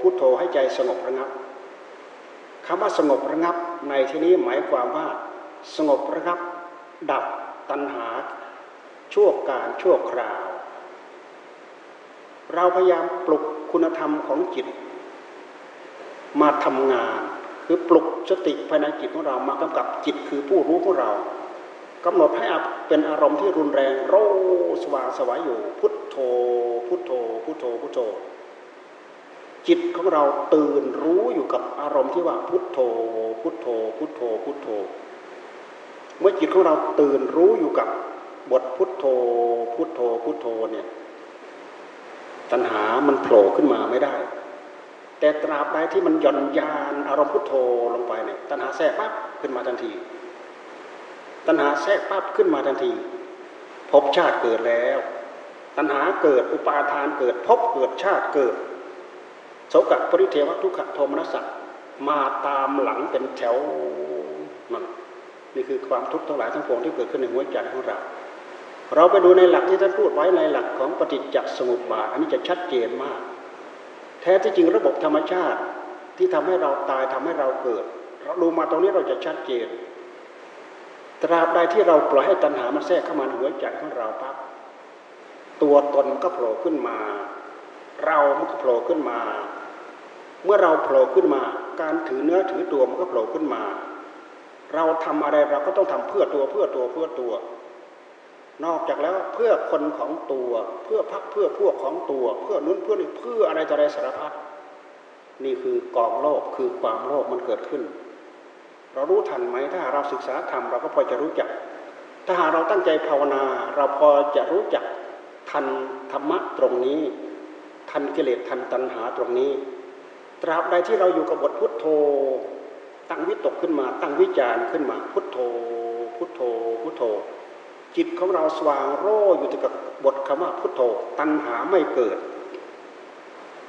พุทโธให้ใจสงบระงับคำว่าสงบระงับในที่นี้หมายความว่า สงบระงับ ดับตัณหา ชั่วการชั่วคราว เราพยายามปลุกคุณธรรมของจิต มาทำงาน คือปลุกสติภายในจิตของเรามากำกับจิตคือผู้รู้ของเรากำหนดให้เป็นอารมณ์ที่รุนแรงโรสว่างสวายอยู่ พุทโธ พุทโธ พุทโธพุทโธ จิตของเราตื่นรู้อยู่กับอารมณ์ที่ว่าพุทโธ พุทโธ พุทโธ พุทโธ เมื่อจิตของเราตื่นรู้อยู่กับบทพุทโธ พุทโธ พุทโธเนี่ยตัณหามันโผล่ขึ้นมาไม่ได้ แต่ตราบใดที่มันย่อนยานอารมณ์พุทโธลงไปเนี่ยตัณหาแทรกปั๊บขึ้นมาทันที ตัณหาแทรกปั๊บขึ้นมาทันทีพบชาติเกิดแล้ว ตัณหาเกิดอุปาทานเกิดพบเกิดชาติเกิดโสกปริเทวทุกขโทมนัสสะมาตามหลังเป็นแถวนั่นนี่คือความทุกข์ทั้งหลายทั้งปวงที่เกิดขึ้นในหัวใจของเรา เราไปดูในหลักที่ท่านพูดไว้ในหลักของปฏิจจสมุปบาทอันนี้จะชัดเจนมาก แท้ที่จริงระบบธรรมชาติที่ทำให้เราตายทำให้เราเกิด เราดูมาตรงนี้เราจะชัดเจน ตราบใดที่เราปล่อยให้ตัณหามันแทรกเข้ามาในหัวใจของเราปั๊บตัวตนก็โผล่ขึ้นมา เรามันก็โผล่ขึ้นมา เมื่อเราโผล่ขึ้นมา การถือเนื้อถือตัวมันก็โผล่ขึ้นมา เราทำอะไรเราก็ต้องทำเพื่อตัวเพื่อตัวเพื่อตัว นอกจากแล้วเพื่อคนของตัว เพื่อพักเพื่อพวกของตัว เพื่อนุ้นเพื่อนี่เพื่ออะไรต่ออะไรสารพัดนี่คือกองโลกคือความโลภมันเกิดขึ้น เรารู้ทันไหมถ้าเราศึกษาธรรมเราก็พอจะรู้จัก ถ้าหากเราตั้งใจภาวนา เราพอจะรู้จักทันธรรมะตรงนี้ ทันกิเลสทันตัณหาตรงนี้ ตราบใดที่เราอยู่กับบทพุทโธ ตั้งวิตกขึ้นมา ตั้งวิจารณ์ขึ้นมา พุทโธ พุทโธพุทโธ จิตของเราสว่างโร่อยู่กับบทคำว่าพุทโธ ตัณหาไม่เกิด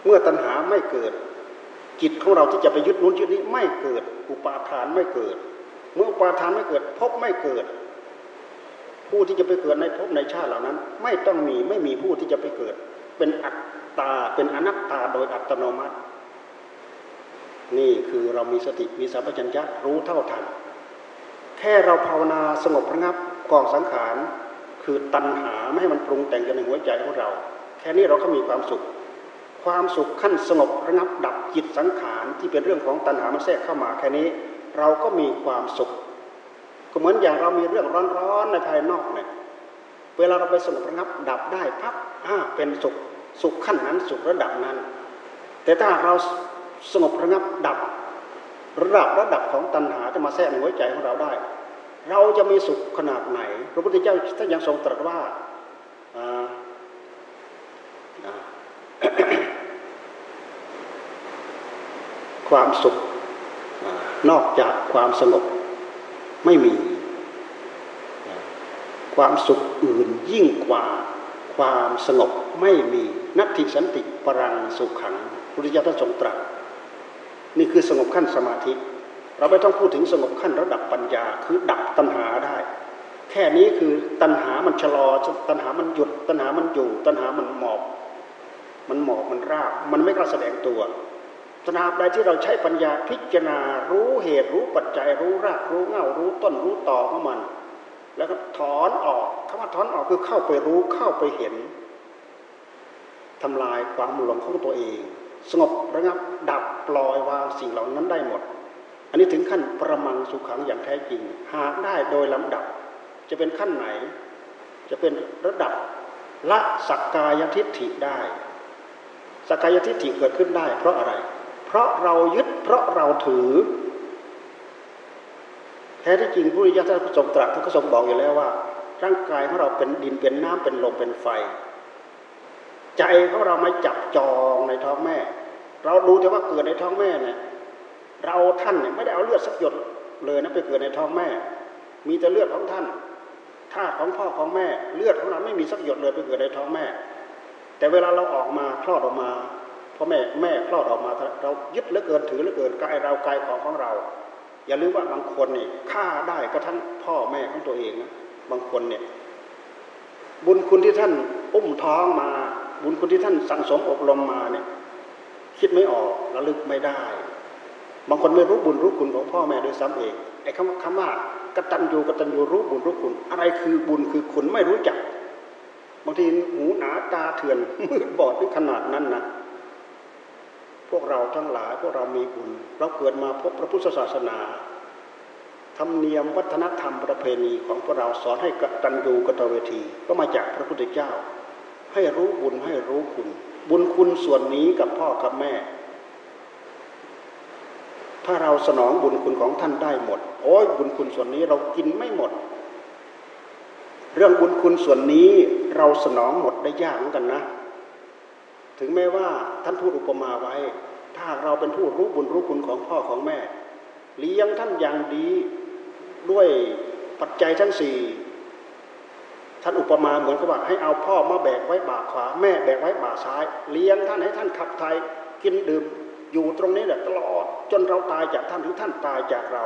เมื่อตัณหาไม่เกิด จิตของเราที่จะไปยึดนู้นยึดนี้ไม่เกิด อุปาทานไม่เกิด เมื่ออุปาทานไม่เกิดภพไม่เกิด ผู้ที่จะไปเกิดในภพในชาติเหล่านั้น ไม่ต้องมีไม่มีผู้ที่จะไปเกิด เป็นอัตตาเป็นอนัตตาโดยอัตโนมัติ นี่คือเรามีสติมีสัมปชัญญะรู้เท่าทันแค่เราภาวนาสงบระงับ กองสังขารคือตัณหาไม่ให้มันปรุงแต่งกันในหัวใจของเรา แค่นี้เราก็มีความสุข ความสุขขั้นสงบระงับดับจิตสังขารที่เป็นเรื่องของตัณหามันแทรกเข้ามาแค่นี้ เราก็มีความสุข ก็เหมือนอย่างเรามีเรื่องร้อนๆในภายนอกเนี่ยเวลาเราไปสงบระงับดับได้พับอ่าเป็นสุขสุขขั้นนั้นสุขระดับนั้น แต่ถ้าเราสงบระงับดับระดับระดับของตัณหาจะมาแทรกในหัวใจของเราได้ เราจะมีสุขขนาดไหน พระพุทธเจ้าท่านยังทรงตรัสว่าความสุขนอกจากความสงบไม่มี ความสุขอื่นยิ่งกว่าความสงบไม่มีนัตถิสันติปรังสุขขังพุทธเจ้าท่านทรงตรัสนี่คือสงบขั้นสมาธิ เราไม่ต้องพูดถึงสงบขั้นระดับปัญญา คือดับตัณหาได้ แค่นี้คือตัณหามันชะลอตัณหามันหยุด ตัณหามันอยู่ ตัณหามันหมอบ มันหมอบมันราบมันไม่กล้าแสดงตัวตราบใดที่เราใช้ปัญญาพิจารณารู้เหตุรู้ปัจจัย รู้รากรู้เงารู้ต้นรู้ต่อของมัน แล้วก็ถอนออกคำว่าถอนออกคือเข้าไปรู้เข้าไปเห็นทำลายความหลงของตัวเอง สงบระงับดับปล่อยวางสิ่งเหล่านั้นได้หมด อันนี้ถึงขั้นประมังสุขังอย่างแท้จริง หากได้โดยลำดับ จะเป็นขั้นไหน จะเป็นระดับละสักกายทิฏฐิได้ สักกายทิฏฐิเกิดขึ้นได้ เพราะอะไร เพราะเรายึดเพราะเราถือ แท้ที่จริงพระพุทธเจ้าท่านทรงตรัสท่านก็ทรงบอกอยู่แล้วว่า ร่างกายของเราเป็นดินเป็นน้ำเป็นลมเป็นไฟ ใจของเราไม่จับจองในท้องแม่ เราดูแต่ว่าเกิดในท้องแม่เนี่ย เราท่านเนี่ยไม่ได้เอาเลือดสักหยดเลยนะไปเกิดในท้องแม่ มีแต่เลือดของท่านธาตุของพ่อของแม่ เลือดของเราไม่มีสักหยดเลยไปเกิดในท้องแม่ แต่เวลาเราออกมาคลอดออกมาพราะแม่แม่คลอดออกมาเรายึดเหลือเกินถือเหลือเกินกายเรากายของของเรา อย่าลืมว่าบางคนนี่ฆ่าได้ก็ทั้งพ่อแม่ของตัวเองนะบางคนเนี่ยบุญคุณที่ท่านอุ้มท้องมา บุญคุณที่ท่านสั่งสมอบรมมาเนี่ยคิดไม่ออกระลึกไม่ได้ บางคนไม่รู้บุญรู้คุณของพ่อแม่ด้วยซ้ำเองไอ้คำคำว่ากตัญญูกตัญญูรู้บุญรู้คุณ อะไรคือบุญคือคุณไม่รู้จักบางทีหูหนาตาเถื่อนมืดบอดถึงขนาดนั้นนะพวกเราทั้งหลายพวกเรามีบุญเราเกิดมาพบพระพุทธศาสนาธรรมเนียมวัฒนธรรมประเพณีของพวกเราสอนให้กัตญูกตเวทีก็มาจากพระพุทธเจ้า ให้รู้บุญให้รู้คุณ บุญคุณส่วนนี้กับพ่อกับแม่ ถ้าเราสนองบุญคุณของท่านได้หมด โอ้ยบุญคุณส่วนนี้เรากินไม่หมด เรื่องบุญคุณส่วนนี้เราสนองหมดได้ยากเหมือนกันนะ ถึงแม้ว่าท่านพูดอุปมาไว้ ถ้าเราเป็นผู้รู้บุญรู้คุณของพ่อของแม่ เลี้ยงท่านอย่างดีด้วยปัจจัยทั้งสี่ท่านอุปมาเหมือนกับว่าให้เอาพ่อมาแบกไว้บ่าขวา แม่แบกไว้บ่าซ้าย เลี้ยงท่านให้ท่านขับไทยกินดื่ม อยู่ตรงนี้แหละตลอดจนเราตายจากท่านหรือท่านตายจากเรา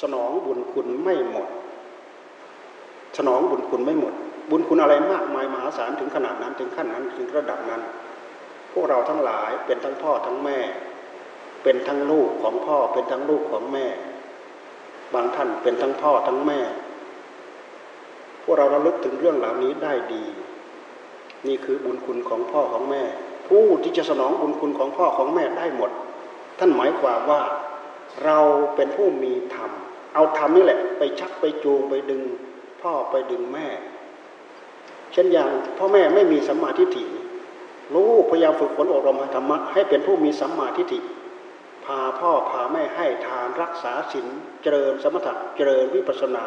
สนองบุญคุณไม่หมด สนองบุญคุณไม่หมด บุญคุณอะไรมากมายมหาศาลถึงขนาดนั้นถึงขั้นนั้นถึงระดับนั้น พวกเราทั้งหลายเป็นทั้งพ่อทั้งแม่ เป็นทั้งลูกของพ่อเป็นทั้งลูกของแม่ บางท่านเป็นทั้งพ่อทั้งแม่ พวกเราระลึกถึงเรื่องเหล่านี้ได้ดี นี่คือบุญคุณของพ่อของแม่ ผู้ที่จะสนองบุญคุณของพ่อของแม่ได้หมด ท่านหมายความว่าเราเป็นผู้มีธรรม เอาธรรมนี่แหละ ไปชักไปจูงไปดึง พ่อไปดึงแม่ เช่นอย่างพ่อแม่ไม่มีสัมมาทิฏฐิลูกพยายามฝึกฝนอบรมธรรมะให้เป็นผู้มีสัมมาทิฏฐิพาพ่อพาแม่ให้ทานรักษาศีลเจริญสมถะเจริญวิปัสนา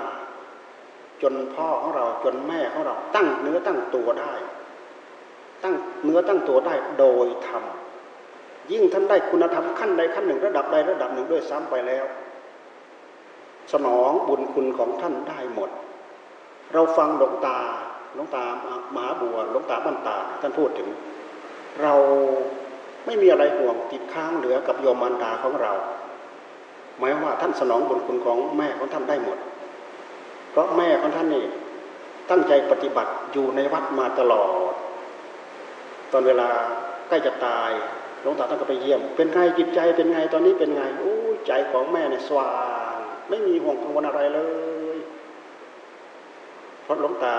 จนพ่อของเราจนแม่ของเราตั้งเนื้อตั้งตัวได้ ตั้งเนื้อตั้งตัวได้โดยธรรมยิ่งท่านได้คุณธรรมขั้นใดขั้นหนึ่งระดับใดระดับหนึ่งด้วยซ้ำไปแล้ว สนองบุญคุณของท่านได้หมด เราฟังหลวงตาหลวงตามหาบัวหลวงตาบันตาท่านพูดถึง เราไม่มีอะไรห่วงติดค้างเหลือกับโยมมารดาของเราหมายว่าท่านสนองบุญคุณของแม่ของท่านได้หมด เพราะแม่ของท่านนี่ตั้งใจปฏิบัติอยู่ในวัดมาตลอด ตอนเวลาใกล้จะตายหลวงตาท่านก็ไปเยี่ยม เป็นไงจิตใจเป็นไงตอนนี้เป็นไงโอ้ใจของแม่เนี่ยสว่าง ไม่มีห่วงกังวลอะไรเลยเพราะหลวงตา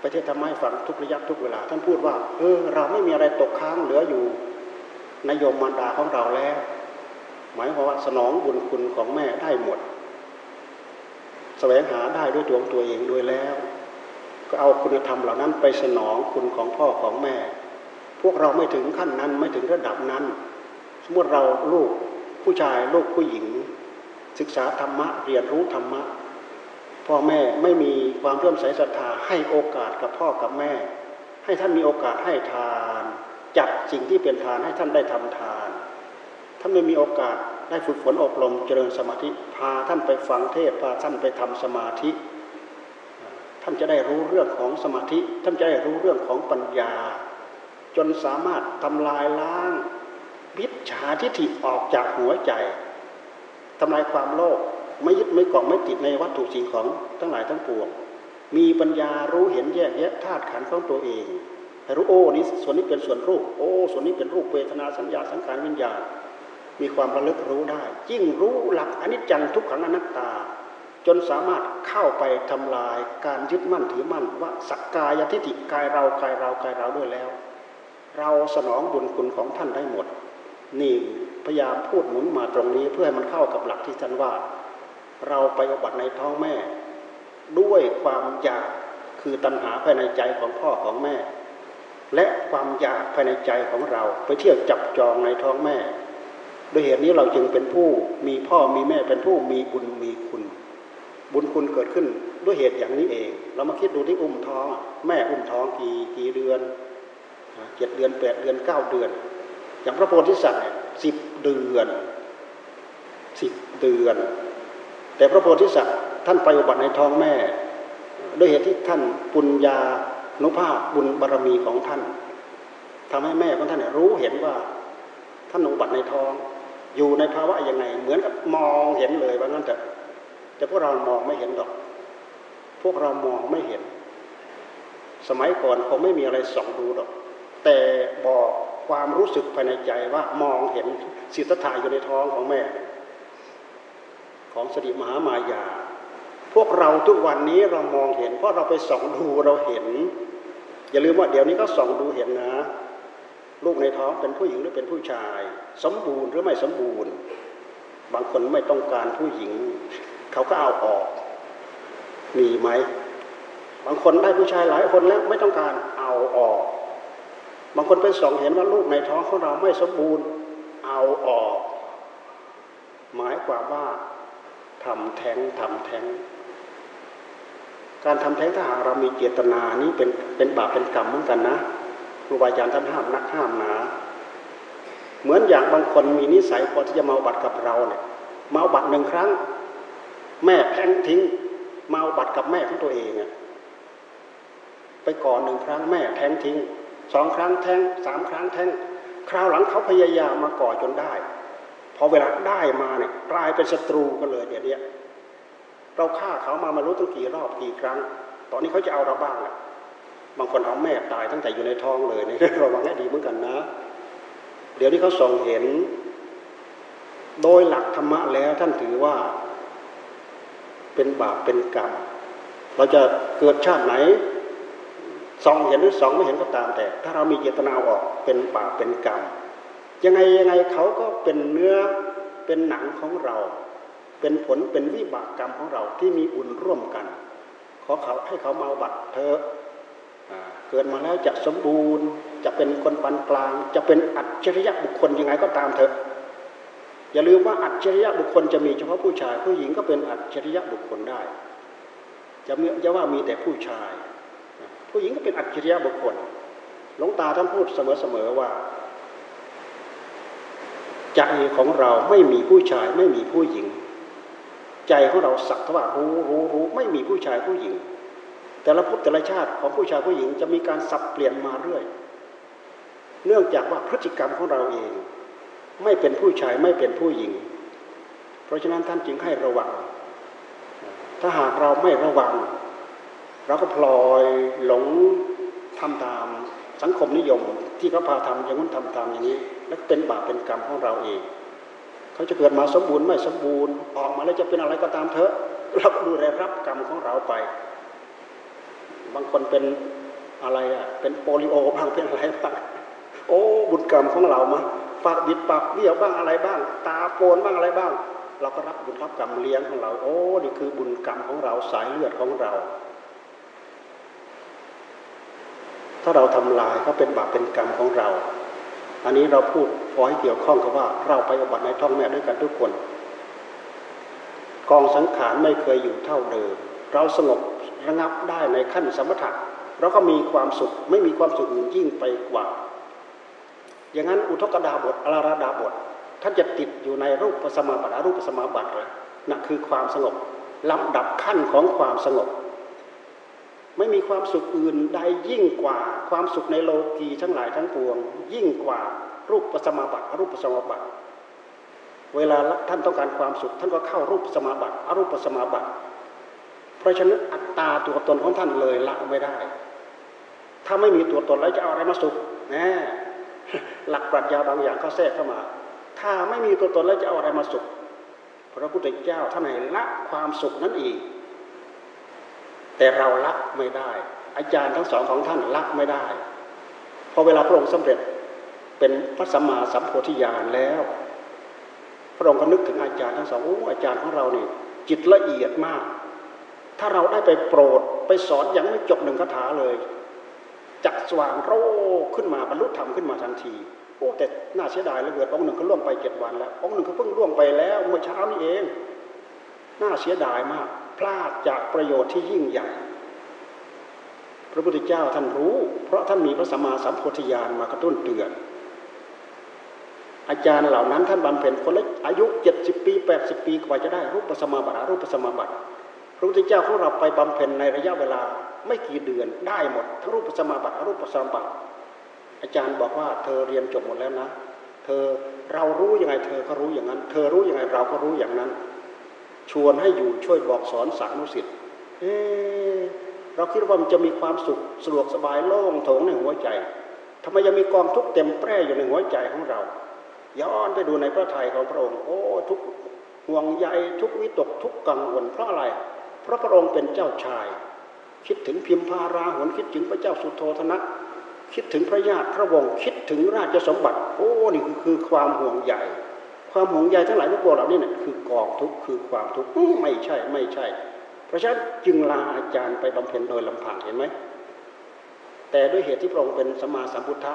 ไปเทศธรรมให้ฟังทุกระยะทุกเวลา ท่านพูดว่า เออ เราไม่มีอะไรตกค้างเหลืออยู่ในโยมมารดาของเราแล้ว หมายความว่าสนองบุญคุณของแม่ได้หมดแสวงหาได้ด้วยตัวตัวเองด้วยแล้ว ก็เอาคุณธรรมเหล่านั้นไปสนองคุณของพ่อของแม่ พวกเราไม่ถึงขั้นนั้นไม่ถึงระดับนั้น สมมติเราลูกผู้ชายลูกผู้หญิง ศึกษาธรรมะเรียนรู้ธรรมะพ่อแม่ไม่มีความเรื่อมใสศรัทธาให้โอกาสกับพ่อกับแม่ ให้ท่านมีโอกาสให้ทาน จัดสิ่งที่เป็นทานให้ท่านได้ทำทานท่านไม่มีโอกาสได้ฝึกฝนอบรมเจริญสมาธิพาท่านไปฟังเทศพาท่านไปทำสมาธิ ท่านจะได้รู้เรื่องของสมาธิ ท่านจะได้รู้เรื่องของปัญญา จนสามารถทำลายล้างวิชาทิฏฐิออกจากหัวใจทำลายความโลภไม่ยึดไม่เกาะไม่ติดในวัตถุสิ่งของทั้งหลายทั้งปวง มีปัญญารู้เห็นแยกแยะธาตุขันธ์ของตัวเองรู้โอ้นี้ส่วนนี้เป็นส่วนรูป โอ้ ส่วนนี้เป็นรูปเวทนาสัญญาสังขารวิญญาณมีความระลึกรู้ได้ ยิ่งรู้หลักอนิจจังทุกขังอนัตตา จนสามารถเข้าไปทำลายการยึดมั่นถือมั่นว่าสักกายทิฏฐิกายเรากายเรากายเราด้วยแล้ว เราสนองบุญคุณของท่านได้หมด นี่พยายามพูดหมุนมาตรงนี้เพื่อให้มันเข้ากับหลักที่ท่านว่า เราไปอบัติในท้องแม่ ด้วยความอยากคือตัณหาภายในใจของพ่อของแม่ และความอยากภายในใจของเรา ไปเที่ยวจับจองในท้องแม่ด้วยเหตุนี้เราจึงเป็นผู้มีพ่อมีแม่เป็นผู้มีบุญมีคุณ บุญคุณเกิดขึ้นด้วยเหตุอย่างนี้เอง เรามาคิดดูที่อุ้มท้อง แม่อุ้มท้องกี่กี่เดือน เจ็ดเดือนแปดเดือนเก้าเดือน อย่างพระโพธิสัตว์เนี่ยสิบเดือนสิบเดือน แต่พระโพธิสัตว์ท่านไปอุบัติในท้องแม่ ด้วยเหตุที่ท่านปุญญานุภาพบุญบารรมีของท่านทำให้แม่ของท่านรู้เห็นว่าท่านอุบัติในท้อง อยู่ในภาวะยังไง เหมือนกับมองเห็นเลยว่างั้นแต่แต่พวกเรามองไม่เห็นดอก พวกเรามองไม่เห็น สมัยก่อนคงไม่มีอะไรส่องดูดอก แต่บอกความรู้สึกภายในใจว่ามองเห็นสิทธัตถะอยู่ในท้องของแม่ ของสติมหามายา พวกเราทุกวันนี้เรามองเห็น เพราะเราไปส่องดูเราเห็น อย่าลืมว่าเดี๋ยวนี้ก็ส่องดูเห็นนะ ลูกในท้องเป็นผู้หญิงหรือเป็นผู้ชาย สมบูรณ์หรือไม่สมบูรณ์ บางคนไม่ต้องการผู้หญิง เขาก็เอาออก มีไหมบางคนได้ผู้ชายหลายคนแล้วไม่ต้องการเอาออก บางคนไปส่องเห็นว่าลูกในท้องของเราไม่สมบูรณ์ เอาออก หมายความว่าทำแท้งทำแท้ง การทำแท้งถ้าหากเรามีเจตนานี้เป็นเป็นบาปเป็นกรรมเหมือนกันนะครูบาอาจารย์ท่านห้ามนักห้ามหนาเหมือนอย่างบางคนมีนิสัยพอที่จะมาบัตรกับเราเนี่ยมาบัตรหนึ่งครั้ง แม่แท้งทิ้งมาบัตรกับแม่ของตัวเองอะไปก่อนหนึ่งครั้งแม่แท้งทิ้ง สองครั้งแทงสามครั้งแทงคราวหลังเขาพยายามมาก่อจนได้ พอเวลาได้มาเนี่ยกลายเป็นศัตรูกันเลยเดี๋ยวนี้เราฆ่าเขามามารู้ตั้งกี่รอบกี่ครั้ง ตอนนี้เขาจะเอาเราบ้างแหละบางคนเอาแม่ตายตั้งแต่อยู่ในท้องเลยนี่ระวังให้ดีเหมือนกันนะ เดี๋ยวนี้เขาส่องเห็น โดยหลักธรรมะแล้วท่านถือว่า เป็นบาปเป็นกรรมเราจะเกิดชาติไหน สองเห็นหรือสองไม่เห็นก็ตามแต่ ถ้าเรามีเจตนาออกเป็นบาปเป็นกรรมยังไงยังไงเขาก็เป็นเนื้อเป็นหนังของเรา เป็นผลเป็นวิบากกรรมของเราที่มีบุญร่วมกัน ขอเขาให้เขามาบัตรเธอเกิดมาแล้วจะสมบูรณ์ จะเป็นคนปานกลาง จะเป็นอัจฉริยะบุคคลยังไงก็ตามเถอะอย่าลืมว่าอัจฉริยะบุคคลจะมีเฉพาะผู้ชาย ผู้หญิงก็เป็นอัจฉริยะบุคคลได้ จะมีจะว่ามีแต่ผู้ชาย ผู้หญิงก็เป็นอัจฉริยะบุคคลหลวงตาท่านพูดเสมอๆว่าใจของเราไม่มีผู้ชายไม่มีผู้หญิง ใจของเราสักทว่ารู้รู้รู้ไม่มีผู้ชายผู้หญิง แต่ละภพแต่ละชาติของผู้ชายผู้หญิงจะมีการสับเปลี่ยนมาเรื่อย เนื่องจากว่าพฤติกรรมของเราเอง ไม่เป็นผู้ชายไม่เป็นผู้หญิง เพราะฉะนั้นท่านจึงให้ระวัง ถ้าหากเราไม่ระวัง เราก็พลอยหลงทำตามสังคมนิยมที่เขาพาทำอย่างนู้นทำตามอย่างนี้ แล้วเป็นบาปเป็นกรรมของเราเอง เขาจะเกิดมาสมบูรณ์ไม่สมบูรณ์ออกมาแล้วจะเป็นอะไรก็ตามเถอะเราดูแลรับกรรมของเราไป บางคนเป็นอะไรอะเป็นโปลิโอบ้างเป็นอะไรบ้างโอ้บุญกรรมของเรามาปากบิดปากเบี้ยวบ้างอะไรบ้าง ตาโปนบ้างอะไรบ้าง เราก็รับบุญรับกรรมเลี้ยงของเรา โอ้นี่คือบุญกรรมของเราสายเลือดของเรา ถ้าเราทำลายก็เป็นบาปเป็นกรรมของเรา อันนี้เราพูดพอให้เกี่ยวข้องกับว่าเราไปอบัติในท้องแม่ด้วยกันทุกคน กองสังขารไม่เคยอยู่เท่าเดิม เราสงบระงับได้ในขั้นสมถะเราก็มีความสุขไม่มีความสุขอื่นยิ่งไปกว่า อย่างนั้นอุทกดาบทอราราดาบทท่านจะติดอยู่ในรูปสมาบัติรูปสมาบัติเลยนั่นคือความสงบลำดับขั้นของความสงบ ไม่มีความสุขอื่นใดยิ่งกว่าความสุขในโลกีทั้งหลายทั้งปวง ยิ่งกว่ารูปสมาบัติอรูปสมาบัติเวลาท่านต้องการความสุข ท่านก็เข้ารูปสมาบัติอรูปสมาบัติ เพราะฉะนั้นอัตตาตัวตนของท่านเลยละไม่ได้ ถ้าไม่มีตัวตนแล้วจะเอาอะไรมาสุขน่หลักปรัชญาบางอย่างก็แทรกเข้ามา ถ้าไม่มีตัวตนแล้วจะเอาอะไรมาสุข พระพุทธเจ้าท่านไหนละความสุขนั่นเอง แต่เราละไม่ได้ อาจารย์ทั้งสองของท่านละไม่ได้พอเวลาพระองค์สำเร็จเป็นพระสัมมาสัมโพธิญาณแล้ว พระองค์ก็นึกถึงอาจารย์ทั้งสองโอ้อาจารย์ของเราเนี่ยจิตละเอียดมาก ถ้าเราได้ไปโปรดไปสอนยังไม่จบหนึ่งคาถาเลยจักสว่างโรขึ้นมาบรรลุธรรมขึ้นมาทันทีโอ้แต่น่าเสียดายเหลือเกินองค์หนึ่งก็ล่วงไปเจ็ดวันแล้วองค์หนึ่งก็เพิ่งล่วงไปแล้วเมื่อเช้านี้เอง น่าเสียดายมาก ลาดจากประโยชน์ที่ยิ่งใหญ่ พระพุทธเจ้าท่านรู้ เพราะท่านมีพระสัมมาสัมโพธิญาณมากระตุ้นเตือน อาจารย์เหล่านั้นท่านบำเพ็ญคนละอายุเจ็ดสิบปีแปดสิบปีกว่าจะได้รูปปัสมาบัติรูปปัสมาบัติ พระพุทธเจ้าของเราไปบำเพ็ญในระยะเวลาไม่กี่เดือนได้หมดทั้งรูปปัสมาบัติรูปปัสมาบัติ อาจารย์บอกว่าเธอเรียนจบหมดแล้วนะ เธอเรารู้ยังไงเธอก็รู้อย่างนั้น เธอรู้ยังไงเราก็รู้อย่างนั้น ชวนให้อยู่ช่วยบอกสอนสานุสิทธิ์เอเราคิดว่ามันจะมีความสุขสะดวกสบายโล่งโถงในหัวใจทำไมยังมีกองทุกเต็มแปร่อยู่ในหัวใจของเรา ย้อนไปดูในพระทัยของพระองค์ โอ้ทุกห่วงใยทุกวิตกทุกกังวลเพราะอะไร เพราะพระองค์เป็นเจ้าชาย คิดถึงพิมพาราหนคิดถึงพระเจ้าสุโธธนะ คิดถึงพระญาติพระวงศ์คิดถึงราชสมบัติ โอ้นี่คือคือความห่วงใย ความห่วงใยทั้งหลายทั้งปวงเหล่านี้เนี่ยคือกองทุกคือความทุกข์ไม่ใช่ไม่ใช่ เพราะฉะนั้นจึงลาอาจารย์ไปบำเพ็ญโดยลำพังเห็นไหมแต่ด้วยเหตุที่พระองค์เป็นสัมมาสัมพุทธะ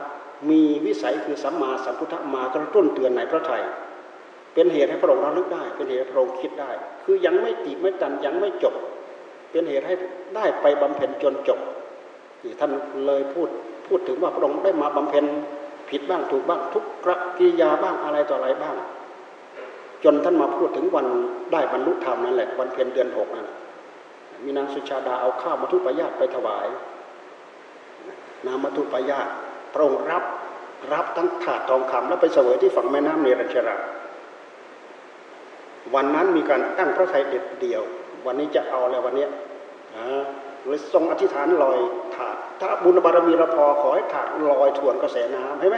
มีวิสัยคือสัมมาสัมพุทธะมากระตุ้นเตือนในพระไทยเป็นเหตุให้พระองค์ระลึกได้ เป็นเหตุให้พระองค์คิดได้ คือยังไม่ติไม่ตันยังไม่จบ เป็นเหตุให้ได้ไปบำเพ็ญจนจบที่ท่านเลยพูดพูดถึงว่าพระองค์ได้มาบำเพ็ญผิดบ้างถูกบ้างทุกกริยาบ้างอะไรต่ออะไรบ้าง จนท่านมาพูดถึงวันได้บรรลุธรรมนั่นแหละวันเพ็ญเดือนหกนั่นมีนางสุชาดาเอาข้าวมาทุปายาตไปถวายนามาทุปายาตพระองค์รับรับทั้งถาดทองคำแล้วไปเสวยที่ฝั่งแม่น้ำเนรัญชราวันนั้นมีการตั้งพระไทยเด็ดเดียว วันนี้จะเอาแล้ววันนี้เลยทรงอธิษฐานลอยถาด ถ้าบุญบารมีเราพอขอให้ถาดลอยทวนกระแสน้ำใช่ไหม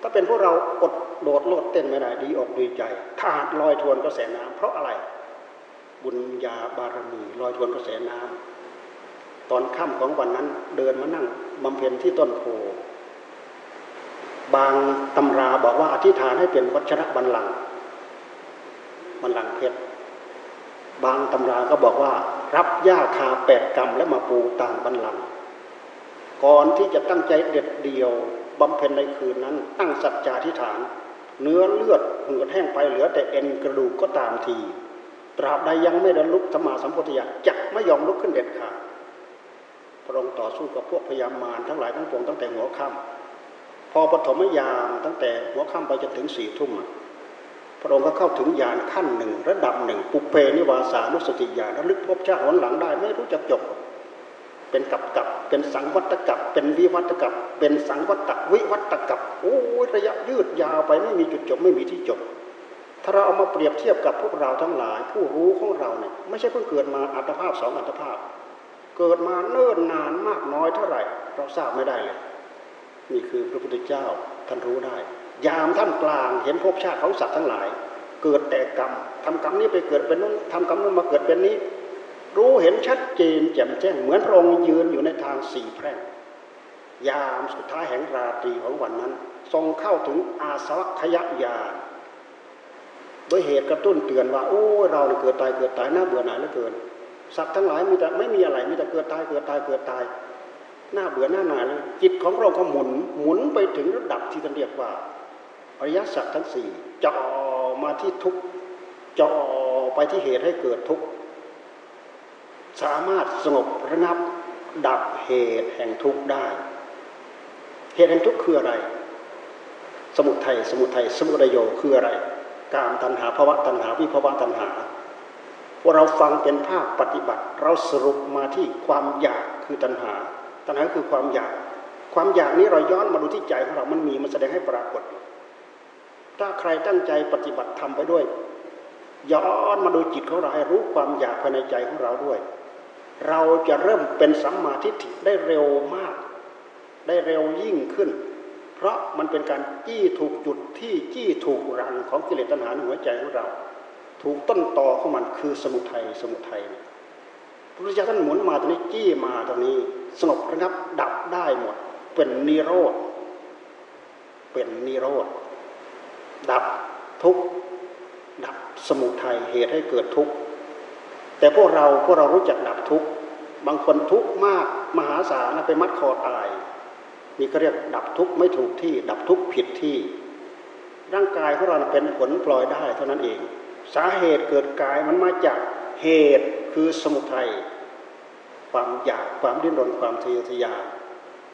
ถ้าเป็นพวกเราอด โดดโลดเต้นไม่ได้ดีอกดีใจถาลอยทวนกระแสน้ำเพราะอะไร บุญญาบารมีลอยทวนกระแสน้ำตอนค่ำของวันนั้นเดินมานั่งบำเพ็ญที่ต้นโพบางตำราบอกว่าอธิษฐานให้เป็นวัชระบัลลังก์บัลลังก์เพชรบางตำราก็บอกว่า รับหญ้าคาแปดกรรมและมาปูต่างบัลลังก์ก่อนที่จะตั้งใจเด็ดเดียวบำเพ็ญในคืนนั้น ตั้งสัจจาธิฐาน เนื้อเลือดเหือดแห้งไปเหลือแต่เอ็นกระดูกก็ตามที ตราบใดยังไม่ได้ลุกธรรมาสัมพุทธญาจะไม่ยอมลุกขึ้นเด็ดขาดพระองค์ต่อสู้กับพวกพยามารทั้งหลายทั้งปวงตั้งแต่หัวค่ำพอปฐมยามตั้งแต่หัวค่ำไปจนถึงสี่ทุ่มพระองค์ก็เข้าถึงญาณขั้นหนึ่ง ระดับหนึ่งปุเพนิวาสานุสติญาณระลึกพบชาติหนหลังได้ไม่รู้จักจบ เป็นกับกับเป็นสังวัตกับเป็นวิวัตกับเป็นสังวัตวิวัตกับโอ้ระยะยืดยาวไปไม่มีจุดจบไม่มีที่จบ ถ้าเราเอามาเปรียบเทียบกับพวกเราทั้งหลาย ผู้รู้ของเราเนี่ยไม่ใช่เพิ่งเกิดมาอัตภาพสองอัตภาพ เกิดมาเนิ่นนานมากน้อยเท่าไหร่ เราทราบไม่ได้เลย นี่คือพระพุทธเจ้าท่านรู้ได้ ยามท่านกลางเห็นภพชาติของสัตว์ทั้งหลาย เกิดแต่กรรมทำกรรมนี้ไปเกิดเป็นนู้นทำกรรมนู้นมาเกิดเป็นนี้ รู้เห็นชัดเจนแจ่มแจ้ง เหมือนพระองค์ยืนอยู่ในทางสี่แพร่ง ยามสุดท้ายแห่งราตรีของวันนั้น ทรงเข้าถึงอาสวัคยญาณโดยเหตุกระตุ้นเตือนว่า โอ้เราเกิดตายเกิดตายน่าเบื่อหน่ายเหลือเกิน สัตว์ทั้งหลายมีแต่ไม่มีอะไรมีแต่เกิดตายเกิดตายเกิดตายน่าเบื่อหน้าหน่ายเลยจิตของเราก็หมุนหมุนไปถึงระดับที่เรียกว่าอริยสัจทั้งสี่จ่อมาที่ทุกจ่อไปที่เหตุให้เกิดทุกข์ สามารถสงบระงับดับเหตุแห่งทุกข์ได้ เหตุแห่งทุกข์คืออะไร สมุทัยสมุทัยสมุทัยโยคืออะไร การตัณหาภาวะตัณหาวิภาวะตัณหาว่าเราฟังเป็นภาคปฏิบัติ เราสรุปมาที่ความอยากคือตัณหา ตัณหาคือความอยาก ความอยากนี้เราย้อนมาดูที่ใจของเรา มันมีมันแสดงให้ปรากฏถ้าใครตั้งใจปฏิบัติทำไปด้วย ย้อนมาดูจิตของเราให้รู้ความอยากภายในใจของเราด้วย เราจะเริ่มเป็นสัมมาทิฏฐิได้เร็วมาก ได้เร็วยิ่งขึ้น เพราะมันเป็นการจี้ถูกจุดที่จี้ถูกรังของกิเลสตัณหาในหัวใจของเรา ถูกต้นตอของมันคือสมุทัยสมุทัยพระพุทธเจ้าท่านหมุนมาตรงนี้จี้มาตรงนี้สงบระงับดับได้หมด เป็นนิโรธเป็นนิโรธดับทุกดับสมุทัยเหตุให้เกิดทุกข์ แต่พวกเราพวกเรารู้จักดับทุกข์บางคนทุกข์มากมหาศาลไปมัดคอตายนี่ก็เรียกดับทุกข์ไม่ถูกที่ ดับทุกข์ผิดที่ ร่างกายของเราเป็นผลปล่อยได้เท่านั้นเอง สาเหตุเกิดกายมันมาจากเหตุคือสมุทัยความอยากความดิ้นรนความทะเยอทะยาน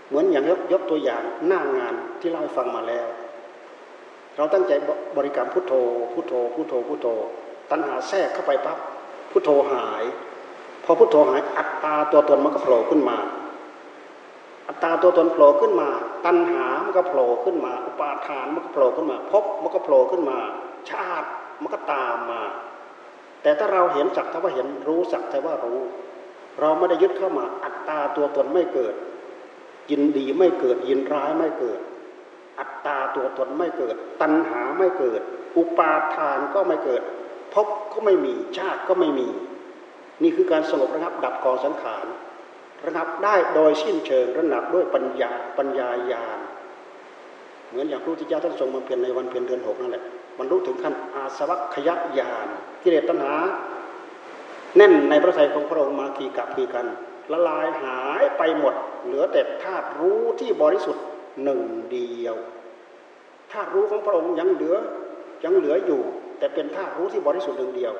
เหมือนอย่างยกยกตัวอย่างหน้างานที่เล่าให้ฟังมาแล้ว เราตั้งใจบริกรรมพุทโธพุทโธพุทโธพุทโธ ตัณหาแทรกเข้าไปปั๊บ พุทโธหาย พอพุทโธหายอัตตาตัวตนมันก็โผล่ขึ้นมา อัตตาตัวตนโผล่ขึ้นมา ตัณหามันก็โผล่ขึ้นมา อุปาทานมันก็โผล่ขึ้นมาภพมันก็โผล่ขึ้นมา ชาติมันก็ตามมา แต่ถ้าเราเห็นสักแต่ว่าเห็นรู้สักแต่ว่ารู้ เราไม่ได้ยึดเข้ามา อัตตาตัวตนไม่เกิด ยินดีไม่เกิด ยินร้ายไม่เกิด อัตตาตัวตนไม่เกิด ตัณหาไม่เกิด อุปาทานก็ไม่เกิด พบก็ไม่มีชาติก็ไม่มี นี่คือการสงบระงับดับกองสังขารระงับได้โดยสิ้นเชิงระงับด้วยปัญญาปัญญาญาณเหมือนอย่างพระพุทธเจ้าท่านทรงมาเพียนในวันเพียนเดือนหกนั่นแหละบรรลุถึงขั้นอาสวัคยญาณกิเลสตัณหาแน่นในพระทัยของพระองค์มาขีกับขีกัน ละลายหายไปหมด เหลือแต่ธาตุรู้ที่บริสุทธิ์หนึ่งเดียวธาตุรู้ของพระองค์ยังเหลือยังเหลืออยู่ แต่เป็นธาตุรู้ที่บริสุทธิ์หนึ่งเดียว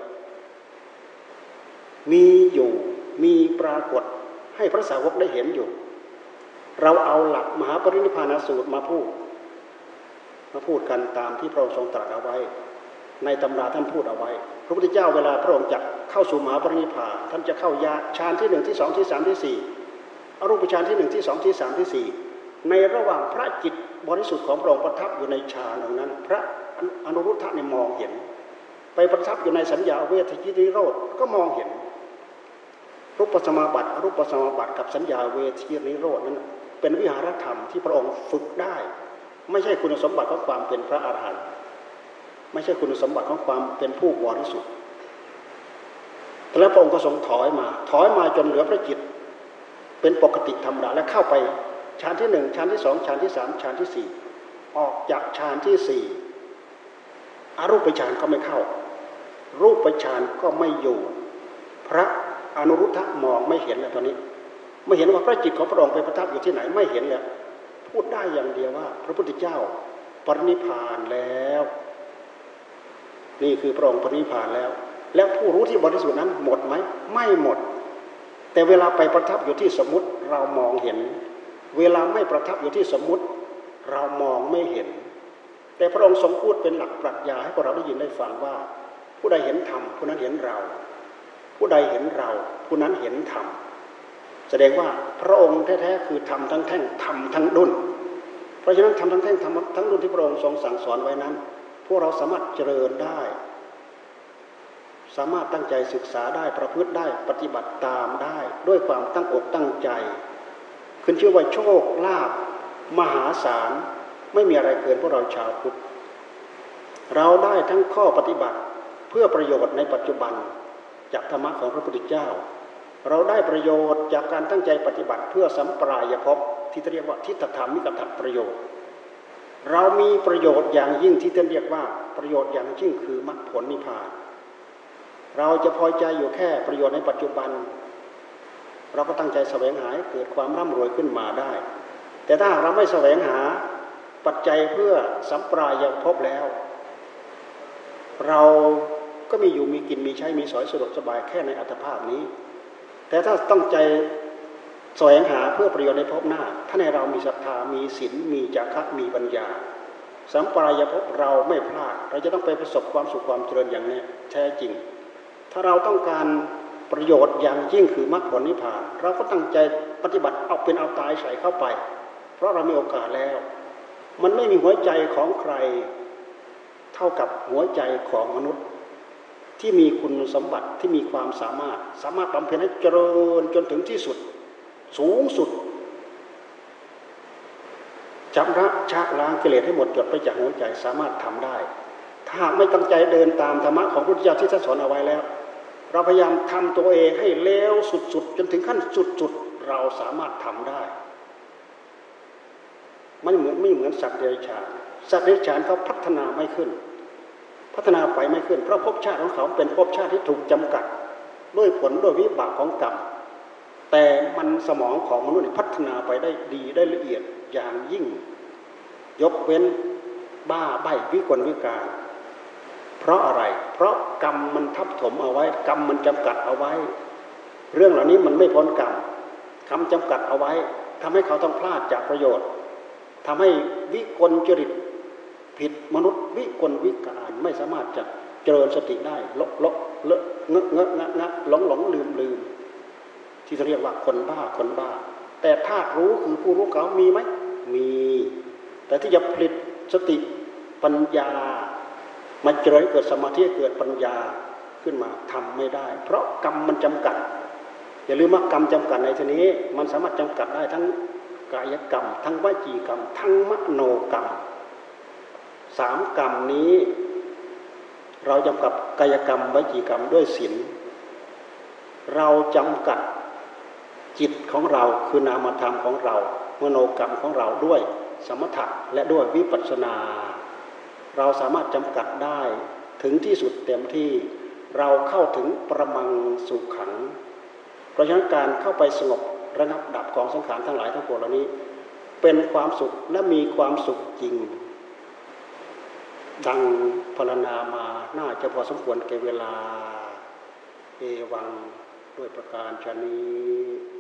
มีอยู่มีปรากฏให้พระสาวกได้เห็นอยู่ เราเอาหลักมหาปรินิพพานสูตรมาพูด มาพูดกันตามที่พระองค์ทรงตรัสเอาไว้ ในตำราท่านพูดเอาไว้ พระพุทธเจ้าเวลาพระองค์จะเข้าสู่มหาปรินิพพานท่านจะเข้ายาฌานที่หนึ่งที่สองที่สามที่สี่อรูปฌานที่หนึ่งที่สองที่สามที่สี่ในระหว่างพระจิตบริสุทธิ์ของพระองค์ประทับอยู่ในฌานตรงนั้น พระ อนุรุทธะเนี่ยมองเห็น ไปประทับอยู่ในสัญญาเวทยิริโรธก็มองเห็น รูปสมาบัติรูปสมาบัติกับสัญญาเวทยิริโรธนั้นเป็นวิหารธรรมที่พระองค์ฝึกได้ ไม่ใช่คุณสมบัติของความเป็นพระอาหารหันต์ไม่ใช่คุณสมบัติของความเป็นผู้บริสุทธิ์แต่แล้วพระองค์ก็ทรงถอยมา ถอยมาจนเหลือพระจิต เป็นปกติธรรมดาและเข้าไปฌานที่หนึ่งฌานที่สองฌานที่สามฌานที่สี่ออกจากฌานที่สี่ อารูปฌานก็ไม่เข้า รูปฌานก็ไม่อยู่ พระอนุรุทธะมองไม่เห็นแล้วตอนนี้ ไม่เห็นว่าพระจิตของพระองค์ไปประทับอยู่ที่ไหนไม่เห็นแล้วพูดได้อย่างเดียวว่า พระพุทธเจ้าปรินิพานแล้ว นี่คือพระองค์ปรินิพานแล้ว แล้วผู้รู้ที่บริสุทธิ์นั้นหมดไหมไม่หมด แต่เวลาไปประทับอยู่ที่สมมติเรามองเห็น เวลาไม่ประทับอยู่ที่สมมติ เรามองไม่เห็น แต่พระองค์ทรงพูดเป็นหลักปรัชญาให้พวกเราได้ยินได้ฟังว่า ผู้ใดเห็นธรรมผู้นั้นเห็นเรา ผู้ใดเห็นเรา ผู้นั้นเห็นธรรมแสดงว่าพระองค์แท้ๆคือทำทั้งแท่งทำทั้งดุนเพราะฉะนั้นทำทั้งแท่งทำทั้งดุนที่พระองค์ทรงสั่งสอนไว้นั้น พวกเราสามารถเจริญได้ สามารถตั้งใจศึกษาได้ประพฤติได้ปฏิบัติตามได้ ด้วยความตั้งอกตั้งใจ ขึ้นชื่อว่าโชคลาภมหาศาล ไม่มีอะไรเกินพวกเราชาวพุทธเราได้ทั้งข้อปฏิบัติเพื่อประโยชน์ในปัจจุบันจากธรรมะของพระพุทธเจ้า เราได้ประโยชน์จากการตั้งใจปฏิบัติเพื่อสัมปรายภพที่เรียกว่าทิฏฐธรรมนิกถประโยชน์ เรามีประโยชน์อย่างยิ่งที่ท่านเรียกว่าประโยชน์อย่างยิ่งคือมรรคผลนิพพาน เราจะพอใจอยู่แค่ประโยชน์ในปัจจุบัน เราก็ตั้งใจแสวงหาเกิดความร่ำรวยขึ้นมาได้ แต่ถ้าเราไม่แสวงหา ปัจจัยเพื่อสัมปรายภพบแล้ว เราก็มีอยู่มีกินมีใช้มีสอยสะดวกสบายแค่ในอัตภาพนี้ แต่ถ้าตั้งใจแสวงหาเพื่อประโยชน์ในภพหน้า ถ้าในเรามีศรัทธามีศีลมีจาระมีปัญญา สัมปรายภพเราไม่พลาด เราจะต้องไปประสบความสุขความเจริญอย่างนี้แท้จริง ถ้าเราต้องการประโยชน์อย่างยิ่งคือมรรคผลนิพพาน เราก็ตั้งใจปฏิบัติเอาเป็นเอาตายใส่เข้าไป เพราะเรามีโอกาสแล้ว มันไม่มีหัวใจของใคร เท่ากับหัวใจของมนุษย์ ที่มีคุณสมบัติที่มีความสามารถ สามารถบำเพ็ญให้เจริญจนถึงที่สุด สูงสุดจำระชะล้างกิเลสให้หมดจดไปจากหัวใจสามารถทำได้ ถ้าไม่ตั้งใจเดินตามธรรมะของพระพุทธเจ้าที่ท่านสอนเอาไว้แล้ว เราพยายามทำตัวเองให้เลวสุดๆจนถึงขั้นสุดๆเราสามารถทำได้ ไม่เหมือนไม่เหมือนสัตว์เดรัจฉานสัตว์เดรัจฉานเขาพัฒนาไม่ขึ้น พัฒนาไปไม่ขึ้น เพราะภพชาติของเขาเป็นภพชาติที่ถูกจำกัด ด้วยผลด้วยวิบากของกรรมแต่มันสมองของมนุษย์พัฒนาไปได้ดีได้ละเอียดอย่างยิ่ง ยกเว้นบ้าใบวิกลวิการ เพราะอะไร เพราะกรรมมันทับถมเอาไว้ กรรมมันจำกัดเอาไว้ เรื่องเหล่านี้มันไม่พ้นกรรมคำจำกัดเอาไว้ทำให้เขาต้องพลาดจากประโยชน์ ทำให้วิกลจริตผิดมนุษย์วิกลวิการไม่สามารถจะเจริญสติได้ลกลกเลอะเงอะเงอะงะงะหลงหลงลืมลืมที่เรียกว่าคนบ้าคนบ้า แต่ธาตุรู้คือผู้รู้เขามีไหมมี แต่ที่จะผลิตสติปัญญามาเจริญเกิดสมาธิเกิดปัญญาขึ้นมาทำไม่ได้ เพราะกรรมมันจำกัด อย่าลืมว่ากรรมจำกัดในทีนี้ มันสามารถจำกัดได้ทั้ง กายกรรม ทั้งวจีกรรม ทั้งมโนกรรมสามกรรมนี้ เราจำกับกายกรรมวจีกรรมด้วยศีลเราจำกัดจิตของเราคือนามธรรมของเรา มโนกรรมของเราด้วยสมถะและด้วยวิปัสสนา เราสามารถจำกัดได้ถึงที่สุดเต็มที่เราเข้าถึงประมังสุขขัง เพราะฉะนั้นการเข้าไปสงบ ระนับดับของสังขารทั้งหลายทั้งปวงเหล่านี้ เป็นความสุขและมีความสุขจริง ดังพรรณนามาน่าจะพอสมควรเก่เวลา เอวังด้วยประการชนี้